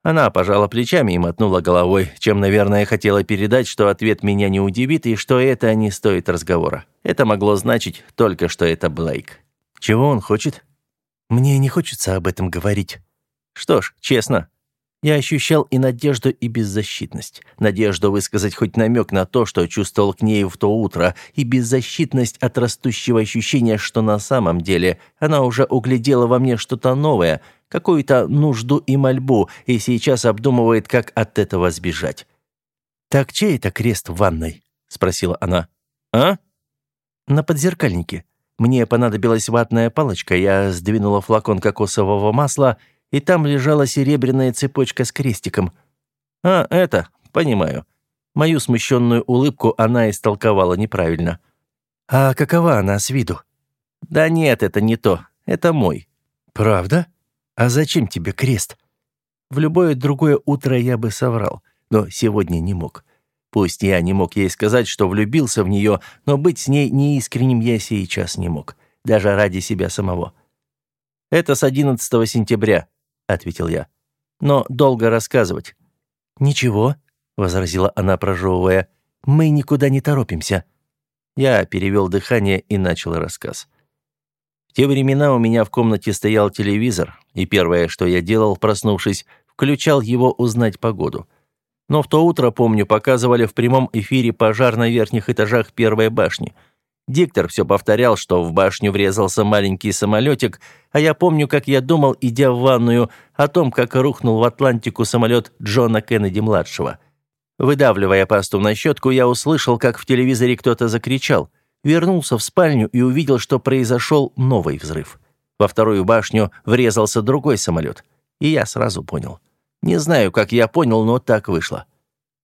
Она пожала плечами и мотнула головой, чем, наверное, хотела передать, что ответ меня не удивит и что это не стоит разговора. Это могло значить только, что это Блейк. Чего он хочет? Мне не хочется об этом говорить. Что ж, честно, я ощущал и надежду, и беззащитность. Надежду высказать хоть намек на то, что чувствовал к ней в то утро, и беззащитность от растущего ощущения, что на самом деле она уже углядела во мне что-то новое, какую-то нужду и мольбу, и сейчас обдумывает, как от этого сбежать. «Так чей это крест в ванной?» — спросила она. «А?» «На подзеркальнике. Мне понадобилась ватная палочка, я сдвинула флакон кокосового масла — и там лежала серебряная цепочка с крестиком. «А, это, понимаю». Мою смущенную улыбку она истолковала неправильно. «А какова она с виду?» «Да нет, это не то. Это мой». «Правда? А зачем тебе крест?» В любое другое утро я бы соврал, но сегодня не мог. Пусть я не мог ей сказать, что влюбился в нее, но быть с ней неискренним я сейчас не мог, даже ради себя самого. Это с 11 сентября, ответил я. Но долго рассказывать. Ничего, возразила она, прожевывая. Мы никуда не торопимся. Я перевел дыхание и начал рассказ. В те времена у меня в комнате стоял телевизор, и первое, что я делал, проснувшись, включал его узнать погоду. Но в то утро, помню, показывали в прямом эфире пожар на верхних этажах первой башни – Диктор все повторял, что в башню врезался маленький самолетик, а я помню, как я думал, идя в ванную, о том, как рухнул в Атлантику самолет Джона Кеннеди-младшего. Выдавливая пасту на щетку, я услышал, как в телевизоре кто-то закричал. Вернулся в спальню и увидел, что произошел новый взрыв. Во вторую башню врезался другой самолет. И я сразу понял. Не знаю, как я понял, но так вышло.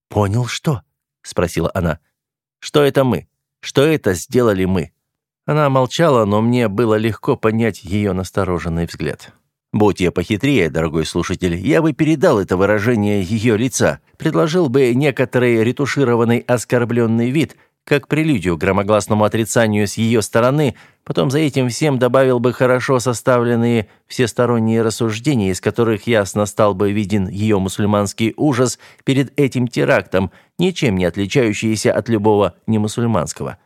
«Понял что?» — спросила она. Что это мы? Что это сделали мы?» Она молчала, но мне было легко понять ее настороженный взгляд. Будь я похитрее, дорогой слушатель, я бы передал это выражение ее лица, предложил бы некоторый ретушированный оскорбленный вид, как прелюдию к громогласному отрицанию с ее стороны, потом за этим всем добавил бы хорошо составленные всесторонние рассуждения, из которых ясно стал бы виден ее мусульманский ужас перед этим терактом, ничем не отличающийся от любого немусульманского.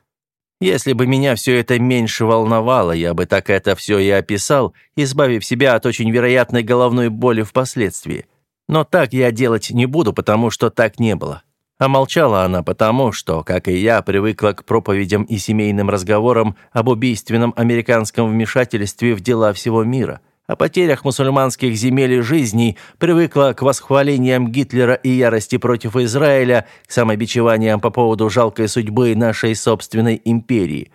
Если бы меня все это меньше волновало, я бы так это все и описал, избавив себя от очень вероятной головной боли впоследствии. Но так я делать не буду, потому что так не было. А молчала она потому, что, как и я, привыкла к проповедям и семейным разговорам об убийственном американском вмешательстве в дела всего мира – о потерях мусульманских земель и жизней, привыкла к восхвалениям Гитлера и ярости против Израиля, к самобичеваниям по поводу жалкой судьбы нашей собственной империи.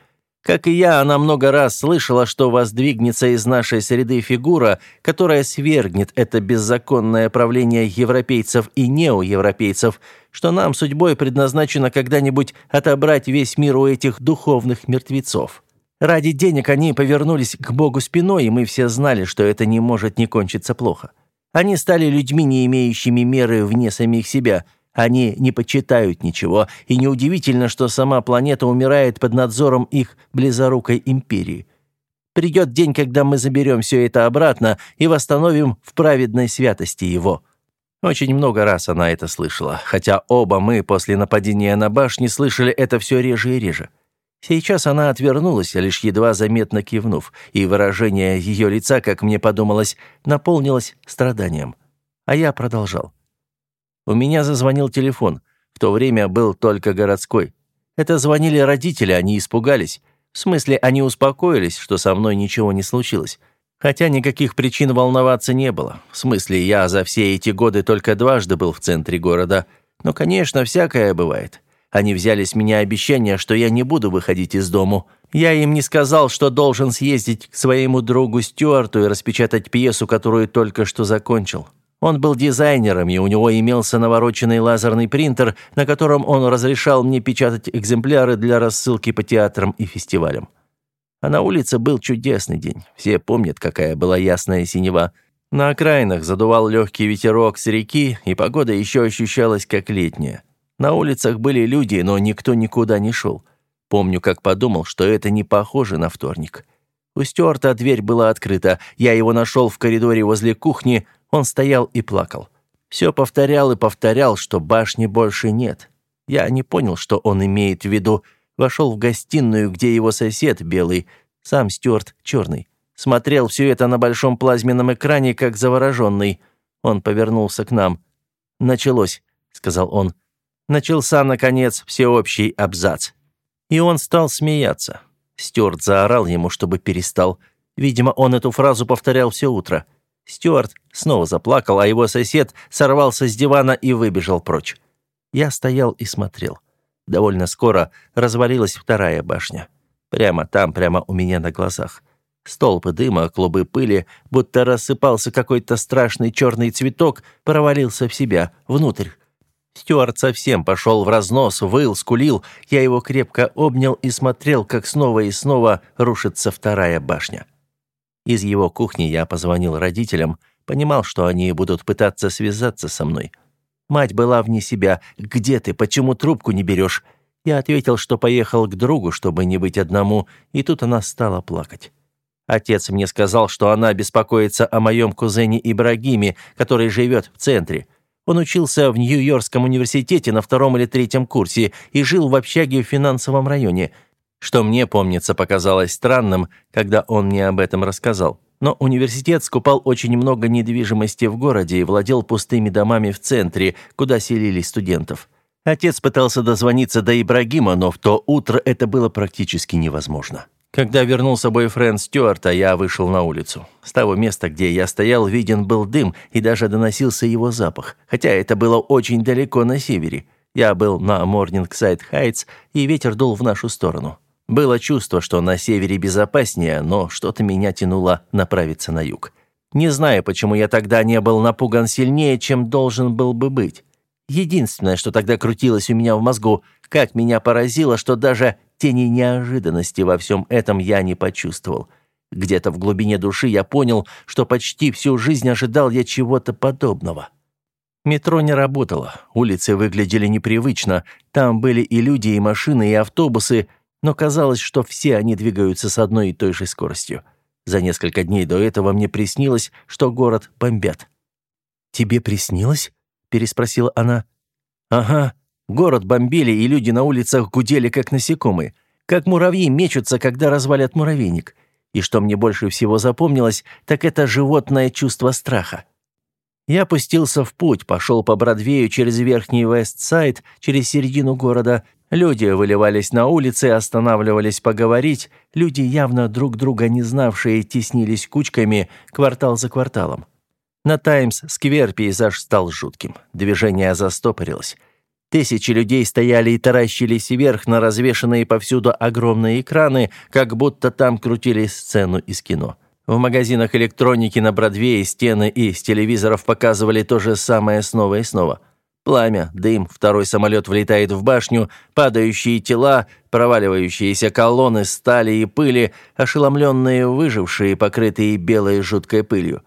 Как и я, она много раз слышала, что воздвигнется из нашей среды фигура, которая свергнет это беззаконное правление европейцев и неоевропейцев, что нам судьбой предназначено когда-нибудь отобрать весь мир у этих духовных мертвецов. Ради денег они повернулись к Богу спиной, и мы все знали, что это не может не кончиться плохо. Они стали людьми, не имеющими меры вне самих себя. Они не почитают ничего, и неудивительно, что сама планета умирает под надзором их близорукой империи. Придет день, когда мы заберем все это обратно и восстановим в праведной святости его». Очень много раз она это слышала, хотя оба мы после нападения на башни слышали это все реже и реже. Сейчас она отвернулась, лишь едва заметно кивнув, и выражение ее лица, как мне подумалось, наполнилось страданием. А я продолжал. У меня зазвонил телефон. В то время был только городской. Это звонили родители, они испугались. В смысле, они успокоились, что со мной ничего не случилось. Хотя никаких причин волноваться не было. В смысле, я за все эти годы только дважды был в центре города. Но, конечно, всякое бывает. Они взяли с меня обещание, что я не буду выходить из дому. Я им не сказал, что должен съездить к своему другу Стюарту и распечатать пьесу, которую только что закончил. Он был дизайнером, и у него имелся навороченный лазерный принтер, на котором он разрешал мне печатать экземпляры для рассылки по театрам и фестивалям. А на улице был чудесный день. Все помнят, какая была ясная синева. На окраинах задувал легкий ветерок с реки, и погода еще ощущалась как летняя. На улицах были люди, но никто никуда не шел. Помню, как подумал, что это не похоже на вторник. У Стюарта дверь была открыта. Я его нашел в коридоре возле кухни. Он стоял и плакал. Все повторял и повторял, что башни больше нет. Я не понял, что он имеет в виду. Вошел в гостиную, где его сосед, белый, сам Стюарт, черный. Смотрел все это на большом плазменном экране, как завороженный. Он повернулся к нам. «Началось», — сказал он начался, наконец, всеобщий абзац. И он стал смеяться. Стюарт заорал ему, чтобы перестал. Видимо, он эту фразу повторял все утро. Стюарт снова заплакал, а его сосед сорвался с дивана и выбежал прочь. Я стоял и смотрел. Довольно скоро развалилась вторая башня. Прямо там, прямо у меня на глазах. Столбы дыма, клубы пыли, будто рассыпался какой-то страшный черный цветок, провалился в себя, внутрь, Стюарт совсем пошел в разнос, выл, скулил. Я его крепко обнял и смотрел, как снова и снова рушится вторая башня. Из его кухни я позвонил родителям, понимал, что они будут пытаться связаться со мной. Мать была вне себя. «Где ты? Почему трубку не берешь?» Я ответил, что поехал к другу, чтобы не быть одному, и тут она стала плакать. Отец мне сказал, что она беспокоится о моем кузене Ибрагиме, который живет в центре. Он учился в Нью-Йоркском университете на втором или третьем курсе и жил в общаге в финансовом районе, что мне, помнится, показалось странным, когда он мне об этом рассказал. Но университет скупал очень много недвижимости в городе и владел пустыми домами в центре, куда селили студентов. Отец пытался дозвониться до Ибрагима, но в то утро это было практически невозможно. Когда вернулся бойфренд Стюарта, я вышел на улицу. С того места, где я стоял, виден был дым, и даже доносился его запах, хотя это было очень далеко на севере. Я был на Морнингсайд Хайтс, и ветер дул в нашу сторону. Было чувство, что на севере безопаснее, но что-то меня тянуло направиться на юг. Не знаю, почему я тогда не был напуган сильнее, чем должен был бы быть. Единственное, что тогда крутилось у меня в мозгу, как меня поразило, что даже тени неожиданности во всем этом я не почувствовал. Где-то в глубине души я понял, что почти всю жизнь ожидал я чего-то подобного. Метро не работало, улицы выглядели непривычно, там были и люди, и машины, и автобусы, но казалось, что все они двигаются с одной и той же скоростью. За несколько дней до этого мне приснилось, что город бомбят. «Тебе приснилось?» — переспросила она. «Ага. Город бомбили, и люди на улицах гудели, как насекомые. Как муравьи мечутся, когда развалят муравейник. И что мне больше всего запомнилось, так это животное чувство страха. Я пустился в путь, пошел по Бродвею через Верхний Вест-Сайд, через середину города. Люди выливались на улицы, останавливались поговорить. Люди, явно друг друга не знавшие, теснились кучками, квартал за кварталом. На Таймс-сквер пейзаж стал жутким. Движение застопорилось. Тысячи людей стояли и таращились вверх на развешанные повсюду огромные экраны, как будто там крутили сцену из кино. В магазинах электроники на Бродвее стены из телевизоров показывали то же самое снова и снова. Пламя, дым, второй самолет влетает в башню, падающие тела, проваливающиеся колонны стали и пыли, ошеломленные выжившие, покрытые белой жуткой пылью.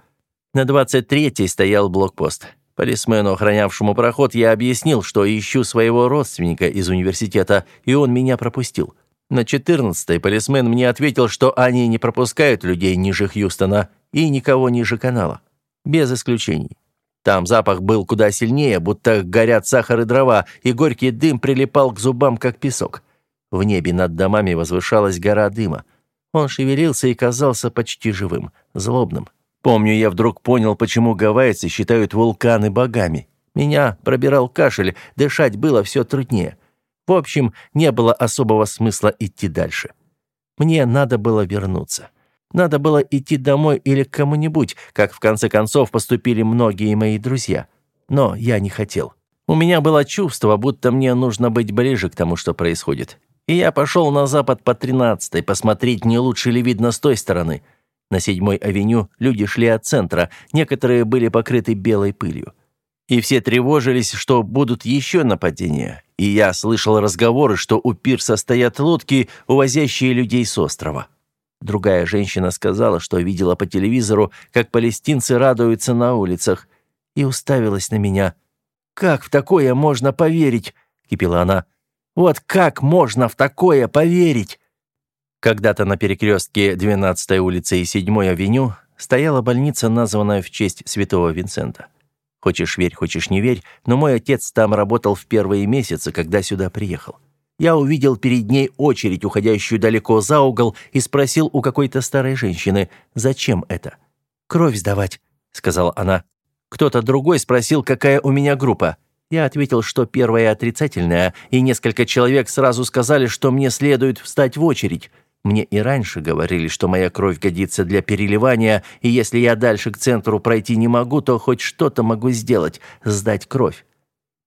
На 23-й стоял блокпост. Полисмену, охранявшему проход, я объяснил, что ищу своего родственника из университета, и он меня пропустил. На 14-й полисмен мне ответил, что они не пропускают людей ниже Хьюстона и никого ниже канала. Без исключений. Там запах был куда сильнее, будто горят сахар и дрова, и горький дым прилипал к зубам, как песок. В небе над домами возвышалась гора дыма. Он шевелился и казался почти живым, злобным. Помню, я вдруг понял, почему гавайцы считают вулканы богами. Меня пробирал кашель, дышать было все труднее. В общем, не было особого смысла идти дальше. Мне надо было вернуться. Надо было идти домой или к кому-нибудь, как в конце концов поступили многие мои друзья. Но я не хотел. У меня было чувство, будто мне нужно быть ближе к тому, что происходит. И я пошел на запад по 13-й, посмотреть, не лучше ли видно с той стороны – на седьмой авеню люди шли от центра, некоторые были покрыты белой пылью. И все тревожились, что будут еще нападения. И я слышал разговоры, что у пирса стоят лодки, увозящие людей с острова. Другая женщина сказала, что видела по телевизору, как палестинцы радуются на улицах, и уставилась на меня. «Как в такое можно поверить?» — кипела она. «Вот как можно в такое поверить?» Когда-то на перекрестке 12-й улицы и 7-й авеню стояла больница, названная в честь святого Винсента. Хочешь верь, хочешь не верь, но мой отец там работал в первые месяцы, когда сюда приехал. Я увидел перед ней очередь, уходящую далеко за угол, и спросил у какой-то старой женщины, зачем это. «Кровь сдавать», — сказала она. Кто-то другой спросил, какая у меня группа. Я ответил, что первая отрицательная, и несколько человек сразу сказали, что мне следует встать в очередь. Мне и раньше говорили, что моя кровь годится для переливания, и если я дальше к центру пройти не могу, то хоть что-то могу сделать – сдать кровь.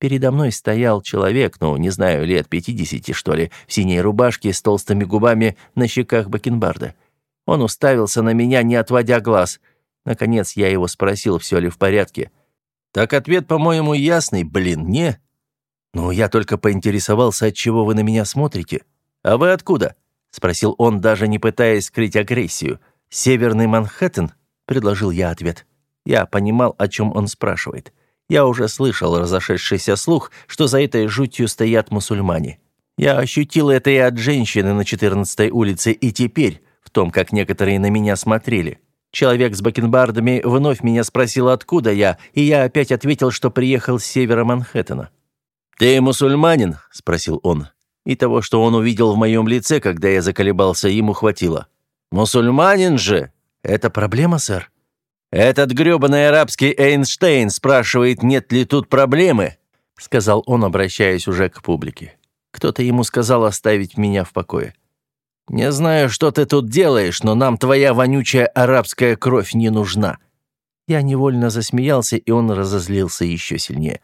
Передо мной стоял человек, ну, не знаю, лет пятидесяти, что ли, в синей рубашке с толстыми губами на щеках бакенбарда. Он уставился на меня, не отводя глаз. Наконец я его спросил, все ли в порядке. «Так ответ, по-моему, ясный, блин, не?» «Ну, я только поинтересовался, от чего вы на меня смотрите. А вы откуда?» спросил он, даже не пытаясь скрыть агрессию. Северный Манхэттен, предложил я ответ. Я понимал, о чем он спрашивает. Я уже слышал разошедшийся слух, что за этой жутью стоят мусульмане. Я ощутил это и от женщины на 14-й улице, и теперь, в том, как некоторые на меня смотрели. Человек с бакенбардами вновь меня спросил, откуда я, и я опять ответил, что приехал с севера Манхэттена. «Ты мусульманин?» – спросил он. И того, что он увидел в моем лице, когда я заколебался, ему хватило. «Мусульманин же! Это проблема, сэр?» «Этот грёбаный арабский Эйнштейн спрашивает, нет ли тут проблемы?» сказал он, обращаясь уже к публике. Кто-то ему сказал оставить меня в покое. «Не знаю, что ты тут делаешь, но нам твоя вонючая арабская кровь не нужна». Я невольно засмеялся, и он разозлился еще сильнее.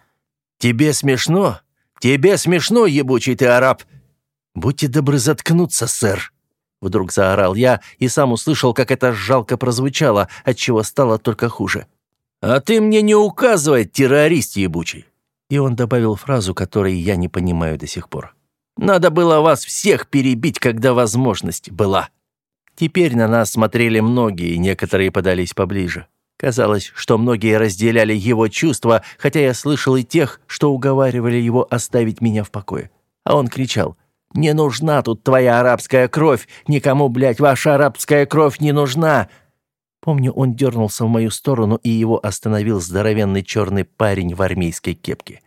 «Тебе смешно? «Тебе смешно, ебучий ты араб!» «Будьте добры заткнуться, сэр!» Вдруг заорал я и сам услышал, как это жалко прозвучало, отчего стало только хуже. «А ты мне не указывай, террорист ебучий! И он добавил фразу, которой я не понимаю до сих пор. «Надо было вас всех перебить, когда возможность была». Теперь на нас смотрели многие, некоторые подались поближе. Казалось, что многие разделяли его чувства, хотя я слышал и тех, что уговаривали его оставить меня в покое. А он кричал «Не нужна тут твоя арабская кровь! Никому, блядь, ваша арабская кровь не нужна!» Помню, он дернулся в мою сторону, и его остановил здоровенный черный парень в армейской кепке.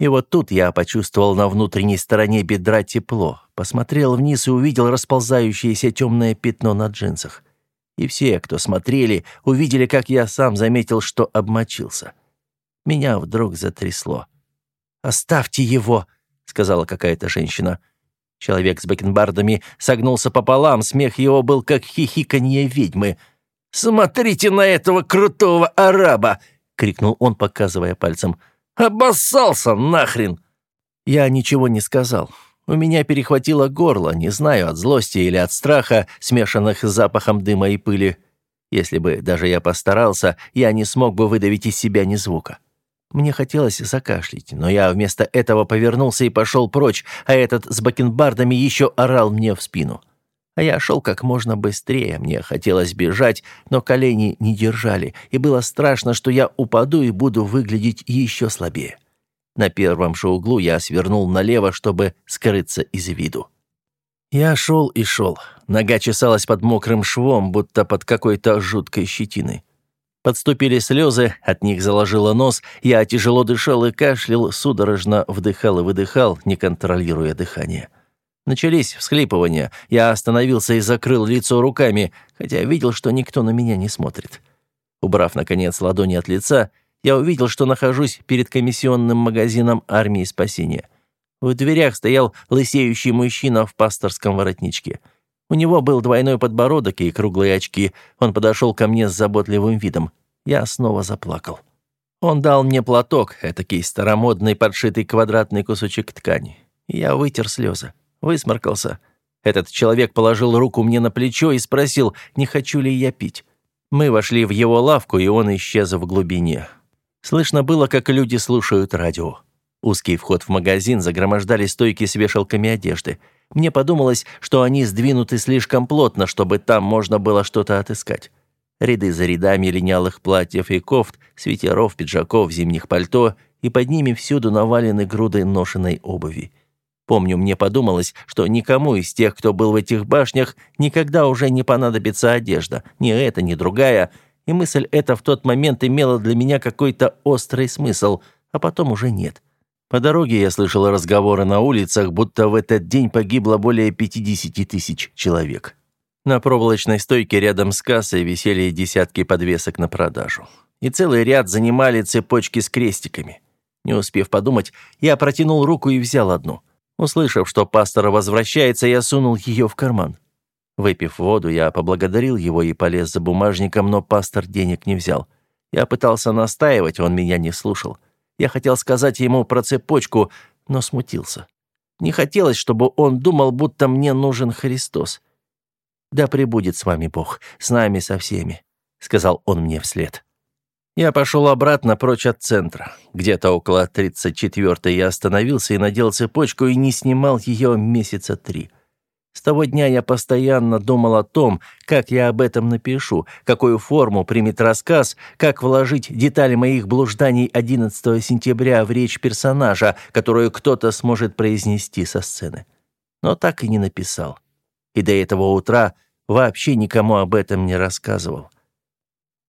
И вот тут я почувствовал на внутренней стороне бедра тепло, посмотрел вниз и увидел расползающееся темное пятно на джинсах. И все, кто смотрели, увидели, как я сам заметил, что обмочился. Меня вдруг затрясло. «Оставьте его!» — сказала какая-то женщина. Человек с бакенбардами согнулся пополам, смех его был как хихиканье ведьмы. «Смотрите на этого крутого араба!» — крикнул он, показывая пальцем. «Обоссался нахрен!» Я ничего не сказал. У меня перехватило горло, не знаю, от злости или от страха, смешанных с запахом дыма и пыли. Если бы даже я постарался, я не смог бы выдавить из себя ни звука. Мне хотелось закашлять, но я вместо этого повернулся и пошел прочь, а этот с бакенбардами еще орал мне в спину. А я шел как можно быстрее, мне хотелось бежать, но колени не держали, и было страшно, что я упаду и буду выглядеть еще слабее. На первом же углу я свернул налево, чтобы скрыться из виду. Я шел и шел. Нога чесалась под мокрым швом, будто под какой-то жуткой щетиной. Подступили слезы, от них заложило нос, я тяжело дышал и кашлял, судорожно вдыхал и выдыхал, не контролируя дыхание. Начались всхлипывания. Я остановился и закрыл лицо руками, хотя видел, что никто на меня не смотрит. Убрав, наконец, ладони от лица, я увидел, что нахожусь перед комиссионным магазином армии спасения. В дверях стоял лысеющий мужчина в пасторском воротничке. У него был двойной подбородок и круглые очки. Он подошел ко мне с заботливым видом. Я снова заплакал. Он дал мне платок, этакий старомодный подшитый квадратный кусочек ткани. Я вытер слезы, высморкался. Этот человек положил руку мне на плечо и спросил, не хочу ли я пить. Мы вошли в его лавку, и он исчез в глубине. Слышно было, как люди слушают радио. Узкий вход в магазин загромождали стойки с вешалками одежды. Мне подумалось, что они сдвинуты слишком плотно, чтобы там можно было что-то отыскать. Ряды за рядами линялых платьев и кофт, свитеров, пиджаков, зимних пальто, и под ними всюду навалены груды ношенной обуви. Помню, мне подумалось, что никому из тех, кто был в этих башнях, никогда уже не понадобится одежда, ни эта, ни другая, и мысль эта в тот момент имела для меня какой-то острый смысл, а потом уже нет. По дороге я слышал разговоры на улицах, будто в этот день погибло более 50 тысяч человек. На проволочной стойке рядом с кассой висели десятки подвесок на продажу. И целый ряд занимали цепочки с крестиками. Не успев подумать, я протянул руку и взял одну. Услышав, что пастор возвращается, я сунул ее в карман. Выпив воду, я поблагодарил его и полез за бумажником, но пастор денег не взял. Я пытался настаивать, он меня не слушал. Я хотел сказать ему про цепочку, но смутился. Не хотелось, чтобы он думал, будто мне нужен Христос. «Да пребудет с вами Бог, с нами со всеми», — сказал он мне вслед. Я пошел обратно прочь от центра. Где-то около 34-й я остановился и надел цепочку и не снимал ее месяца три. С того дня я постоянно думал о том, как я об этом напишу, какую форму примет рассказ, как вложить детали моих блужданий 11 сентября в речь персонажа, которую кто-то сможет произнести со сцены. Но так и не написал. И до этого утра вообще никому об этом не рассказывал.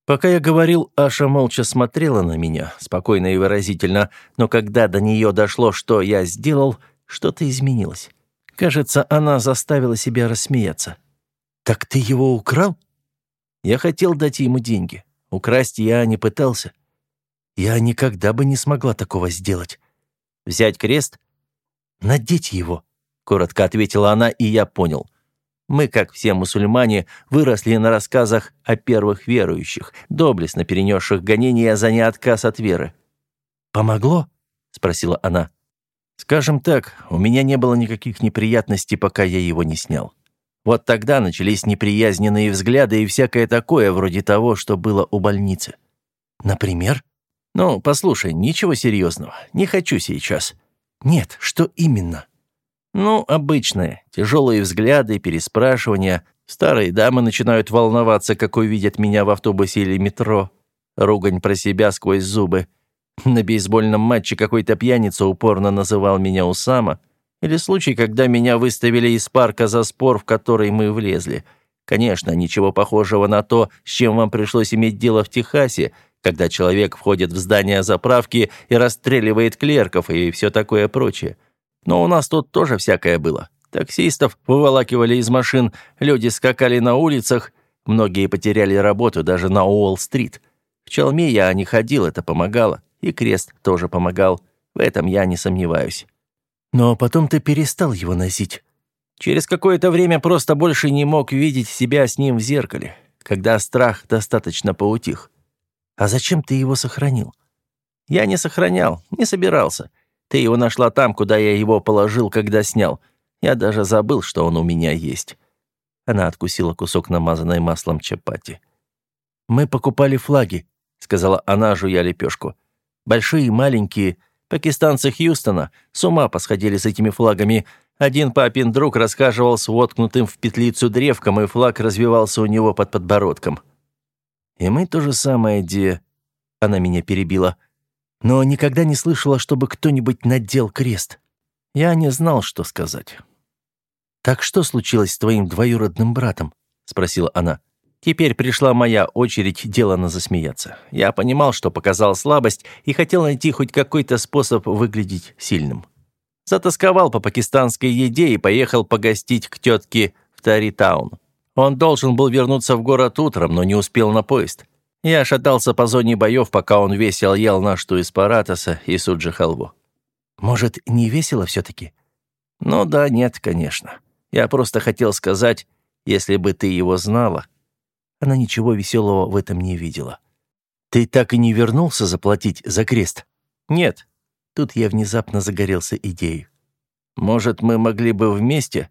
Пока я говорил, Аша молча смотрела на меня, спокойно и выразительно, но когда до нее дошло, что я сделал, что-то изменилось. Кажется, она заставила себя рассмеяться. «Так ты его украл?» Я хотел дать ему деньги. Украсть я не пытался. Я никогда бы не смогла такого сделать. Взять крест? Надеть его, коротко ответила она, и я понял. Мы, как все мусульмане, выросли на рассказах о первых верующих, доблестно перенесших гонения за неотказ от веры. «Помогло?» — спросила она. Скажем так, у меня не было никаких неприятностей, пока я его не снял. Вот тогда начались неприязненные взгляды и всякое такое, вроде того, что было у больницы. Например? «Ну, послушай, ничего серьезного. Не хочу сейчас». «Нет, что именно?» «Ну, обычное. Тяжелые взгляды, переспрашивания. Старые дамы начинают волноваться, как увидят меня в автобусе или метро. Ругань про себя сквозь зубы. На бейсбольном матче какой-то пьяница упорно называл меня Усама. Или случай, когда меня выставили из парка за спор, в который мы влезли. Конечно, ничего похожего на то, с чем вам пришлось иметь дело в Техасе, когда человек входит в здание заправки и расстреливает клерков и все такое прочее. Но у нас тут тоже всякое было. Таксистов выволакивали из машин, люди скакали на улицах, многие потеряли работу даже на Уолл-стрит. В Челме я не ходил, это помогало, и крест тоже помогал. В этом я не сомневаюсь. Но потом ты перестал его носить. Через какое-то время просто больше не мог видеть себя с ним в зеркале, когда страх достаточно поутих. А зачем ты его сохранил? Я не сохранял, не собирался. Ты его нашла там, куда я его положил, когда снял. Я даже забыл, что он у меня есть. Она откусила кусок намазанной маслом чапати. «Мы покупали флаги», — сказала она, жуя лепешку. «Большие, маленькие. Пакистанцы Хьюстона с ума посходили с этими флагами. Один папин друг рассказывал с воткнутым в петлицу древком, и флаг развивался у него под подбородком. И мы то же самое, Ди. Она меня перебила. Но никогда не слышала, чтобы кто-нибудь надел крест. Я не знал, что сказать. «Так что случилось с твоим двоюродным братом?» — спросила она. Теперь пришла моя очередь делано засмеяться. Я понимал, что показал слабость и хотел найти хоть какой-то способ выглядеть сильным. Затасковал по пакистанской еде и поехал погостить к тетке в Таритаун. Он должен был вернуться в город утром, но не успел на поезд. Я шатался по зоне боев, пока он весело ел нашту из паратаса и суджи халву. Может, не весело все-таки? Ну да, нет, конечно. Я просто хотел сказать, если бы ты его знала. Она ничего веселого в этом не видела. Ты так и не вернулся заплатить за крест? Нет. Тут я внезапно загорелся идеей. Может, мы могли бы вместе?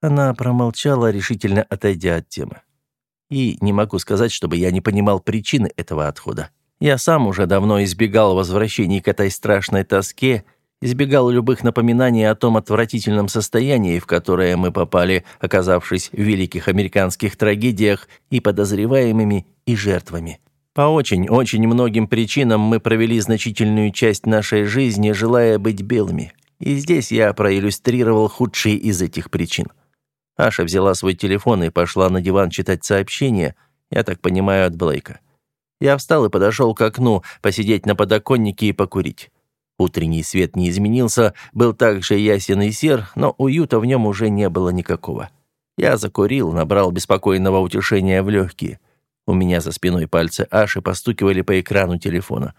Она промолчала, решительно отойдя от темы. И не могу сказать, чтобы я не понимал причины этого отхода. Я сам уже давно избегал возвращений к этой страшной тоске, избегал любых напоминаний о том отвратительном состоянии, в которое мы попали, оказавшись в великих американских трагедиях и подозреваемыми, и жертвами. По очень-очень многим причинам мы провели значительную часть нашей жизни, желая быть белыми. И здесь я проиллюстрировал худшие из этих причин. Аша взяла свой телефон и пошла на диван читать сообщение, я так понимаю, от Блейка. Я встал и подошел к окну, посидеть на подоконнике и покурить. Утренний свет не изменился, был также ясен и сер, но уюта в нем уже не было никакого. Я закурил, набрал беспокойного утешения в легкие. У меня за спиной пальцы Аши постукивали по экрану телефона.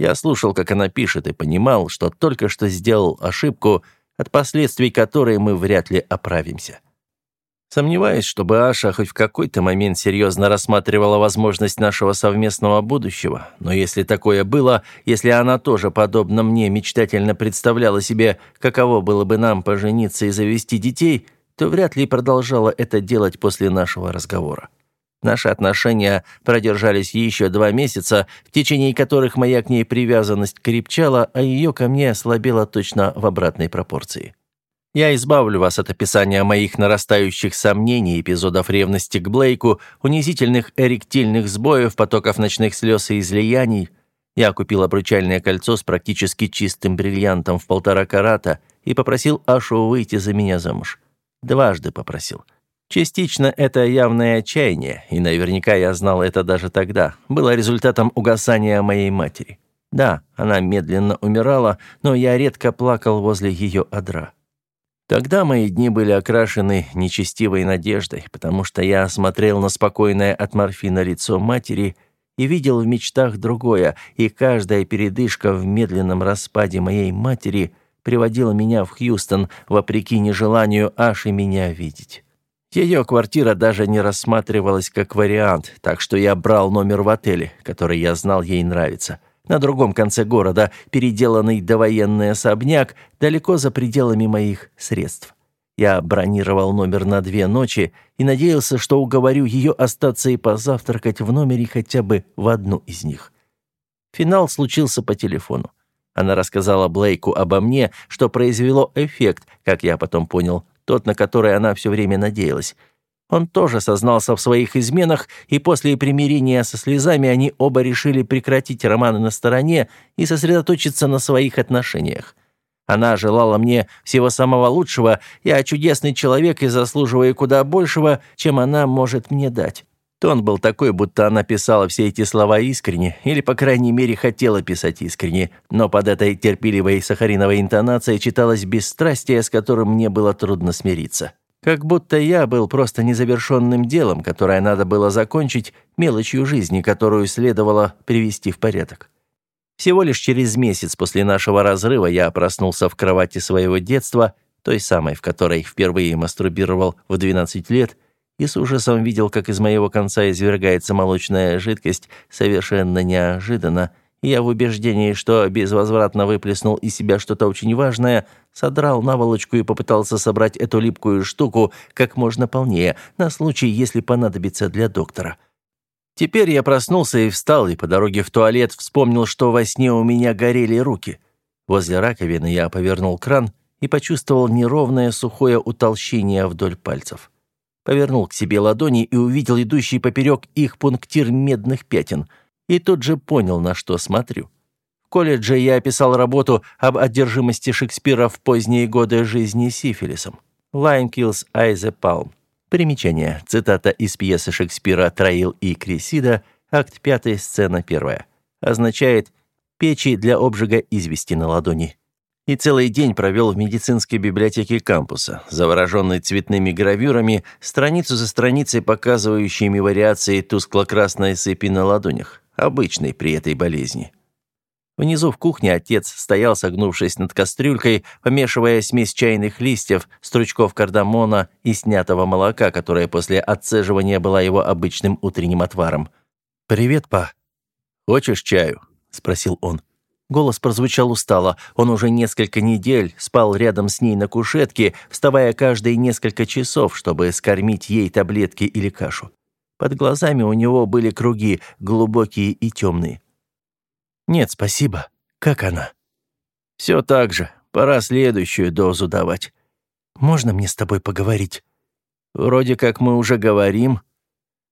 Я слушал, как она пишет, и понимал, что только что сделал ошибку, от последствий которой мы вряд ли оправимся. Сомневаюсь, чтобы Аша хоть в какой-то момент серьезно рассматривала возможность нашего совместного будущего, но если такое было, если она тоже, подобно мне, мечтательно представляла себе, каково было бы нам пожениться и завести детей, то вряд ли продолжала это делать после нашего разговора. Наши отношения продержались еще два месяца, в течение которых моя к ней привязанность крепчала, а ее ко мне ослабела точно в обратной пропорции. Я избавлю вас от описания моих нарастающих сомнений, эпизодов ревности к Блейку, унизительных эректильных сбоев, потоков ночных слез и излияний. Я купил обручальное кольцо с практически чистым бриллиантом в полтора карата и попросил Ашу выйти за меня замуж. Дважды попросил. Частично это явное отчаяние, и наверняка я знал это даже тогда, было результатом угасания моей матери. Да, она медленно умирала, но я редко плакал возле ее одра. Тогда мои дни были окрашены нечестивой надеждой, потому что я смотрел на спокойное от морфина лицо матери и видел в мечтах другое, и каждая передышка в медленном распаде моей матери приводила меня в Хьюстон, вопреки нежеланию Аши меня видеть. Ее квартира даже не рассматривалась как вариант, так что я брал номер в отеле, который я знал ей нравится – на другом конце города переделанный довоенный особняк далеко за пределами моих средств. Я бронировал номер на две ночи и надеялся, что уговорю ее остаться и позавтракать в номере хотя бы в одну из них. Финал случился по телефону. Она рассказала Блейку обо мне, что произвело эффект, как я потом понял, тот, на который она все время надеялась. Он тоже сознался в своих изменах, и после примирения со слезами они оба решили прекратить романы на стороне и сосредоточиться на своих отношениях. Она желала мне всего самого лучшего, я чудесный человек и заслуживаю куда большего, чем она может мне дать. Тон был такой, будто она писала все эти слова искренне, или, по крайней мере, хотела писать искренне, но под этой терпеливой сахариновой интонацией читалось бесстрастие, с которым мне было трудно смириться. Как будто я был просто незавершенным делом, которое надо было закончить, мелочью жизни, которую следовало привести в порядок. Всего лишь через месяц после нашего разрыва я проснулся в кровати своего детства, той самой, в которой впервые мастурбировал в 12 лет, и с ужасом видел, как из моего конца извергается молочная жидкость совершенно неожиданно, и я в убеждении, что безвозвратно выплеснул из себя что-то очень важное, содрал наволочку и попытался собрать эту липкую штуку как можно полнее, на случай, если понадобится для доктора. Теперь я проснулся и встал, и по дороге в туалет вспомнил, что во сне у меня горели руки. Возле раковины я повернул кран и почувствовал неровное сухое утолщение вдоль пальцев. Повернул к себе ладони и увидел идущий поперек их пунктир медных пятен. И тут же понял, на что смотрю. Колледже я описал работу об одержимости Шекспира в поздние годы жизни сифилисом. «Lion kills Айзе Палм». Примечание. Цитата из пьесы Шекспира «Троил и Кресида», акт 5, сцена 1. Означает «печи для обжига извести на ладони». И целый день провел в медицинской библиотеке кампуса, завороженный цветными гравюрами, страницу за страницей показывающими вариации тускло-красной сыпи на ладонях, обычной при этой болезни. Внизу в кухне отец стоял, согнувшись над кастрюлькой, помешивая смесь чайных листьев, стручков кардамона и снятого молока, которое после отцеживания была его обычным утренним отваром. «Привет, па. Хочешь чаю?» – спросил он. Голос прозвучал устало. Он уже несколько недель спал рядом с ней на кушетке, вставая каждые несколько часов, чтобы скормить ей таблетки или кашу. Под глазами у него были круги, глубокие и темные. «Нет, спасибо. Как она?» «Все так же. Пора следующую дозу давать. Можно мне с тобой поговорить?» «Вроде как мы уже говорим».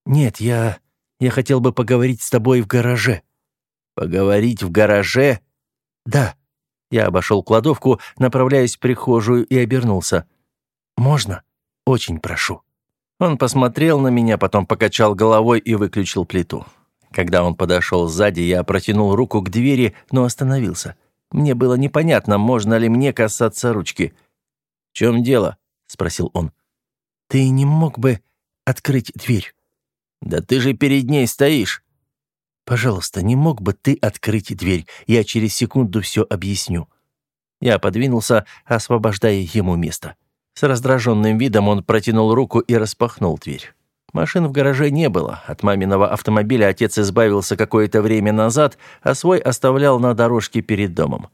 «Нет, я... я хотел бы поговорить с тобой в гараже». «Поговорить в гараже?» «Да». Я обошел кладовку, направляясь в прихожую и обернулся. «Можно? Очень прошу». Он посмотрел на меня, потом покачал головой и выключил плиту. Когда он подошел сзади, я протянул руку к двери, но остановился. Мне было непонятно, можно ли мне касаться ручки. «В чем дело?» — спросил он. «Ты не мог бы открыть дверь?» «Да ты же перед ней стоишь!» «Пожалуйста, не мог бы ты открыть дверь? Я через секунду все объясню». Я подвинулся, освобождая ему место. С раздраженным видом он протянул руку и распахнул дверь. Машин в гараже не было. От маминого автомобиля отец избавился какое-то время назад, а свой оставлял на дорожке перед домом.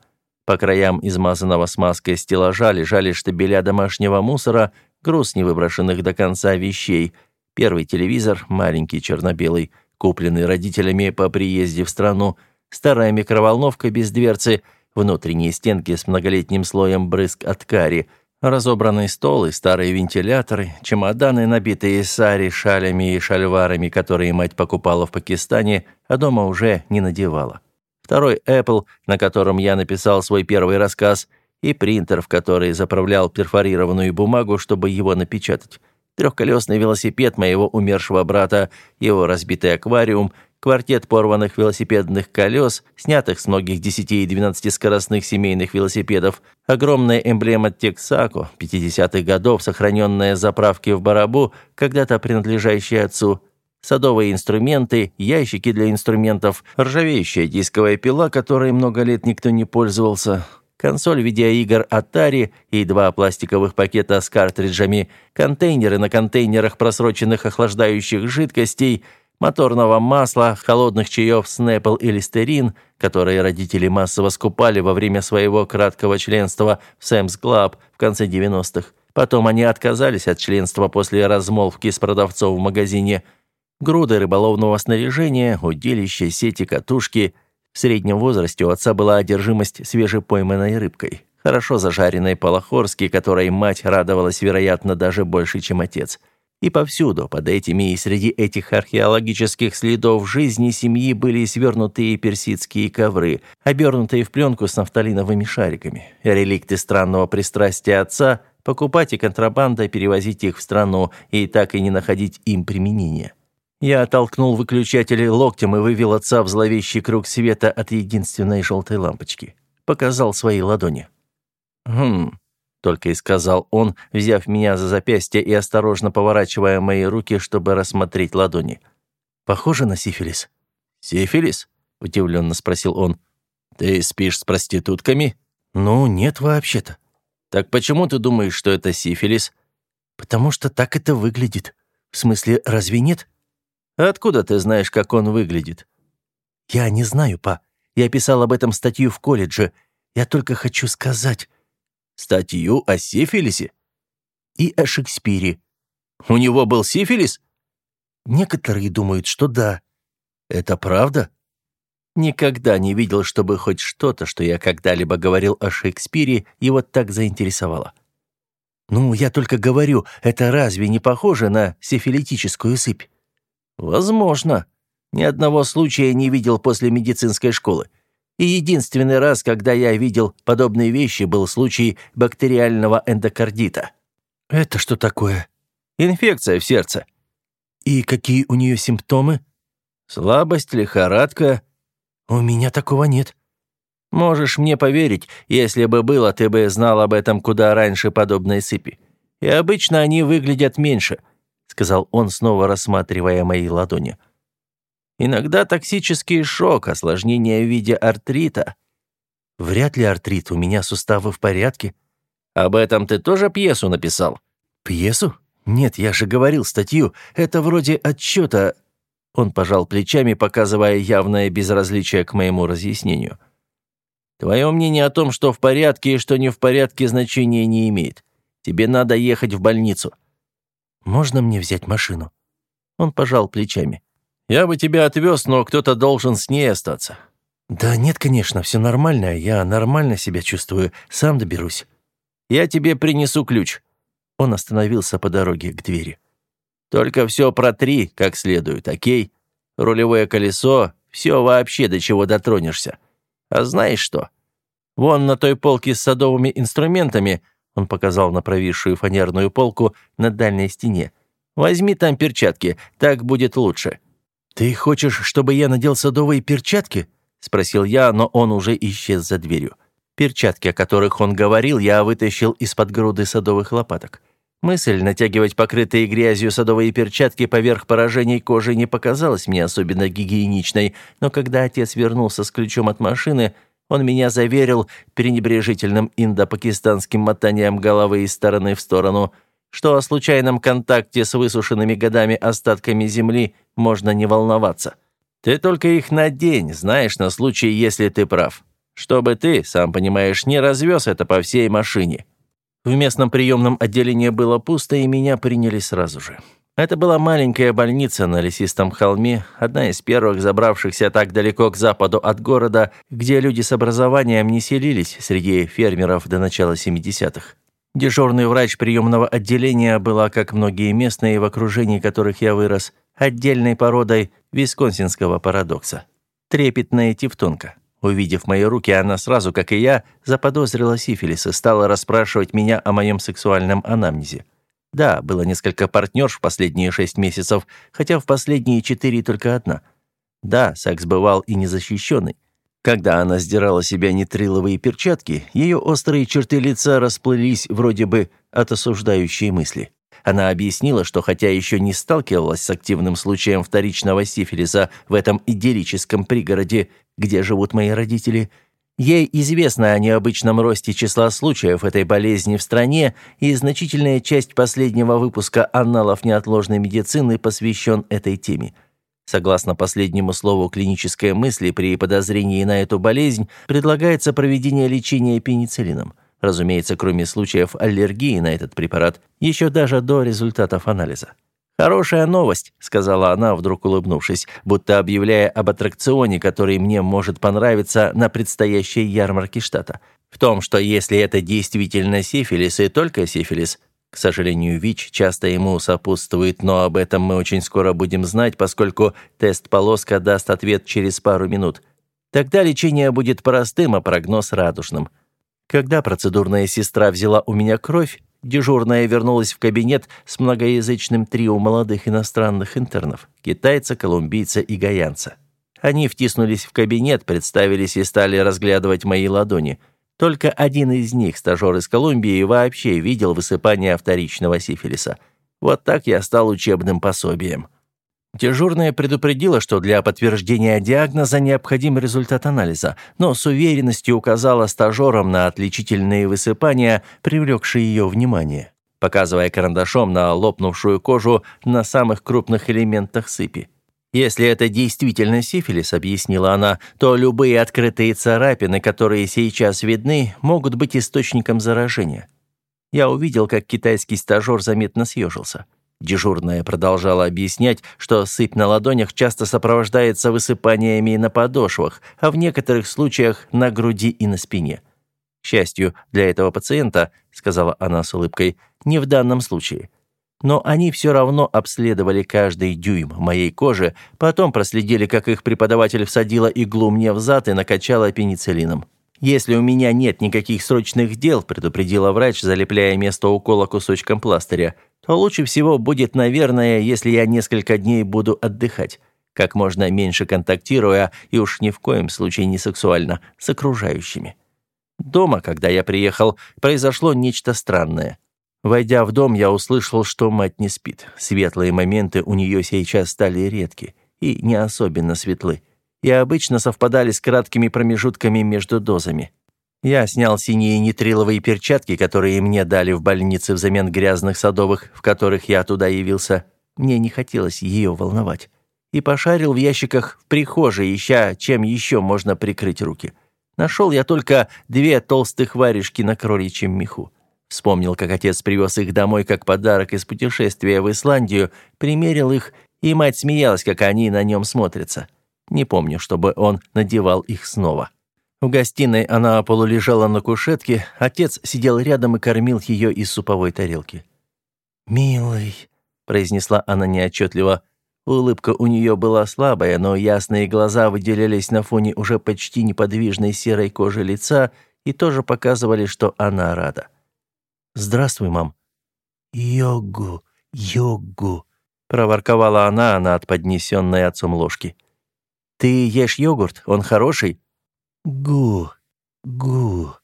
По краям измазанного смазкой стеллажа лежали штабеля домашнего мусора, груз невыброшенных до конца вещей, первый телевизор, маленький черно-белый, купленный родителями по приезде в страну, старая микроволновка без дверцы, внутренние стенки с многолетним слоем брызг от кари – Разобранный стол и старые вентиляторы, чемоданы, набитые сари, шалями и шальварами, которые мать покупала в Пакистане, а дома уже не надевала. Второй Apple, на котором я написал свой первый рассказ, и принтер, в который заправлял перфорированную бумагу, чтобы его напечатать. Трехколесный велосипед моего умершего брата, его разбитый аквариум — квартет порванных велосипедных колес, снятых с многих 10 и 12 скоростных семейных велосипедов, огромная эмблема Тексако 50-х годов, сохраненная заправки в Барабу, когда-то принадлежащая отцу, садовые инструменты, ящики для инструментов, ржавеющая дисковая пила, которой много лет никто не пользовался, консоль видеоигр Atari и два пластиковых пакета с картриджами, контейнеры на контейнерах просроченных охлаждающих жидкостей – моторного масла, холодных чаев Snapple и Listerine, которые родители массово скупали во время своего краткого членства в Sam's Club в конце 90-х. Потом они отказались от членства после размолвки с продавцом в магазине. Груды рыболовного снаряжения, удилища, сети, катушки – В среднем возрасте у отца была одержимость свежепойманной рыбкой, хорошо зажаренной по-лахорски, которой мать радовалась, вероятно, даже больше, чем отец. И повсюду, под этими и среди этих археологических следов жизни семьи были свернутые персидские ковры, обернутые в пленку с нафталиновыми шариками. Реликты странного пристрастия отца – покупать и контрабандой перевозить их в страну и так и не находить им применения. Я оттолкнул выключатель локтем и вывел отца в зловещий круг света от единственной желтой лампочки. Показал свои ладони. «Хм», — только и сказал он, взяв меня за запястье и осторожно поворачивая мои руки, чтобы рассмотреть ладони. «Похоже на сифилис». «Сифилис?» — удивленно спросил он. «Ты спишь с проститутками?» «Ну, нет вообще-то». «Так почему ты думаешь, что это сифилис?» «Потому что так это выглядит. В смысле, разве нет?» Откуда ты знаешь, как он выглядит?» «Я не знаю, па. Я писал об этом статью в колледже. Я только хочу сказать...» «Статью о сифилисе?» «И о Шекспире». «У него был сифилис?» «Некоторые думают, что да». «Это правда?» Никогда не видел, чтобы хоть что-то, что я когда-либо говорил о Шекспире, его так заинтересовало. «Ну, я только говорю, это разве не похоже на сифилитическую сыпь?» Возможно. Ни одного случая не видел после медицинской школы. И единственный раз, когда я видел подобные вещи, был случай бактериального эндокардита. Это что такое? Инфекция в сердце. И какие у нее симптомы? Слабость, лихорадка. У меня такого нет. Можешь мне поверить, если бы было, ты бы знал об этом куда раньше подобной сыпи. И обычно они выглядят меньше – сказал он, снова рассматривая мои ладони. Иногда токсический шок, осложнение в виде артрита. Вряд ли артрит, у меня суставы в порядке. Об этом ты тоже пьесу написал? Пьесу? Нет, я же говорил статью. Это вроде отчета. Он пожал плечами, показывая явное безразличие к моему разъяснению. Твое мнение о том, что в порядке и что не в порядке, значения не имеет. Тебе надо ехать в больницу. Можно мне взять машину?» Он пожал плечами. «Я бы тебя отвез, но кто-то должен с ней остаться». «Да нет, конечно, все нормально. Я нормально себя чувствую. Сам доберусь». «Я тебе принесу ключ». Он остановился по дороге к двери. «Только все протри как следует, окей? Рулевое колесо, все вообще до чего дотронешься. А знаешь что? Вон на той полке с садовыми инструментами – он показал на провисшую фанерную полку на дальней стене. «Возьми там перчатки, так будет лучше». «Ты хочешь, чтобы я надел садовые перчатки?» — спросил я, но он уже исчез за дверью. Перчатки, о которых он говорил, я вытащил из-под груды садовых лопаток. Мысль натягивать покрытые грязью садовые перчатки поверх поражений кожи не показалась мне особенно гигиеничной, но когда отец вернулся с ключом от машины, он меня заверил пренебрежительным индо-пакистанским мотанием головы из стороны в сторону, что о случайном контакте с высушенными годами остатками земли можно не волноваться. Ты только их надень, знаешь, на случай, если ты прав. Чтобы ты, сам понимаешь, не развез это по всей машине. В местном приемном отделении было пусто, и меня приняли сразу же. Это была маленькая больница на лесистом холме, одна из первых забравшихся так далеко к западу от города, где люди с образованием не селились среди фермеров до начала 70-х. Дежурный врач приемного отделения была, как многие местные, в окружении которых я вырос, отдельной породой висконсинского парадокса. Трепетная тевтонка. Увидев мои руки, она сразу, как и я, заподозрила сифилис и стала расспрашивать меня о моем сексуальном анамнезе. Да, было несколько партнерш в последние шесть месяцев, хотя в последние четыре только одна. Да, секс бывал и незащищенный. Когда она сдирала себя нитриловые перчатки, ее острые черты лица расплылись вроде бы от осуждающей мысли. Она объяснила, что хотя еще не сталкивалась с активным случаем вторичного сифилиса в этом идиллическом пригороде, где живут мои родители – Ей известно о необычном росте числа случаев этой болезни в стране, и значительная часть последнего выпуска «Анналов неотложной медицины» посвящен этой теме. Согласно последнему слову клинической мысли, при подозрении на эту болезнь предлагается проведение лечения пенициллином. Разумеется, кроме случаев аллергии на этот препарат, еще даже до результатов анализа. «Хорошая новость», — сказала она, вдруг улыбнувшись, будто объявляя об аттракционе, который мне может понравиться на предстоящей ярмарке штата. В том, что если это действительно сифилис и только сифилис, к сожалению, ВИЧ часто ему сопутствует, но об этом мы очень скоро будем знать, поскольку тест-полоска даст ответ через пару минут. Тогда лечение будет простым, а прогноз радужным. Когда процедурная сестра взяла у меня кровь, Дежурная вернулась в кабинет с многоязычным трио молодых иностранных интернов – китайца, колумбийца и гаянца. Они втиснулись в кабинет, представились и стали разглядывать мои ладони. Только один из них, стажер из Колумбии, вообще видел высыпание вторичного сифилиса. Вот так я стал учебным пособием. Дежурная предупредила, что для подтверждения диагноза необходим результат анализа, но с уверенностью указала стажерам на отличительные высыпания, привлекшие ее внимание, показывая карандашом на лопнувшую кожу на самых крупных элементах сыпи. «Если это действительно сифилис», — объяснила она, «то любые открытые царапины, которые сейчас видны, могут быть источником заражения». Я увидел, как китайский стажер заметно съежился. Дежурная продолжала объяснять, что сыпь на ладонях часто сопровождается высыпаниями на подошвах, а в некоторых случаях на груди и на спине. К счастью, для этого пациента, сказала она с улыбкой, не в данном случае. Но они все равно обследовали каждый дюйм моей кожи, потом проследили, как их преподаватель всадила иглу мне в зад и накачала пенициллином. «Если у меня нет никаких срочных дел», предупредила врач, залепляя место укола кусочком пластыря, то лучше всего будет, наверное, если я несколько дней буду отдыхать, как можно меньше контактируя и уж ни в коем случае не сексуально с окружающими. Дома, когда я приехал, произошло нечто странное. Войдя в дом, я услышал, что мать не спит. Светлые моменты у нее сейчас стали редки и не особенно светлы, и обычно совпадали с краткими промежутками между дозами. Я снял синие нитриловые перчатки, которые мне дали в больнице взамен грязных садовых, в которых я туда явился. Мне не хотелось ее волновать. И пошарил в ящиках в прихожей, ища, чем еще можно прикрыть руки. Нашел я только две толстых варежки на кроличьем меху. Вспомнил, как отец привез их домой как подарок из путешествия в Исландию, примерил их, и мать смеялась, как они на нем смотрятся. Не помню, чтобы он надевал их снова. В гостиной она полулежала на кушетке, отец сидел рядом и кормил ее из суповой тарелки. «Милый», — произнесла она неотчетливо, улыбка у нее была слабая, но ясные глаза выделялись на фоне уже почти неподвижной серой кожи лица и тоже показывали, что она рада. «Здравствуй, мам». «Йогу, йогу», — проворковала она над поднесенной отцом ложки. «Ты ешь йогурт? Он хороший?» «Гу, гу».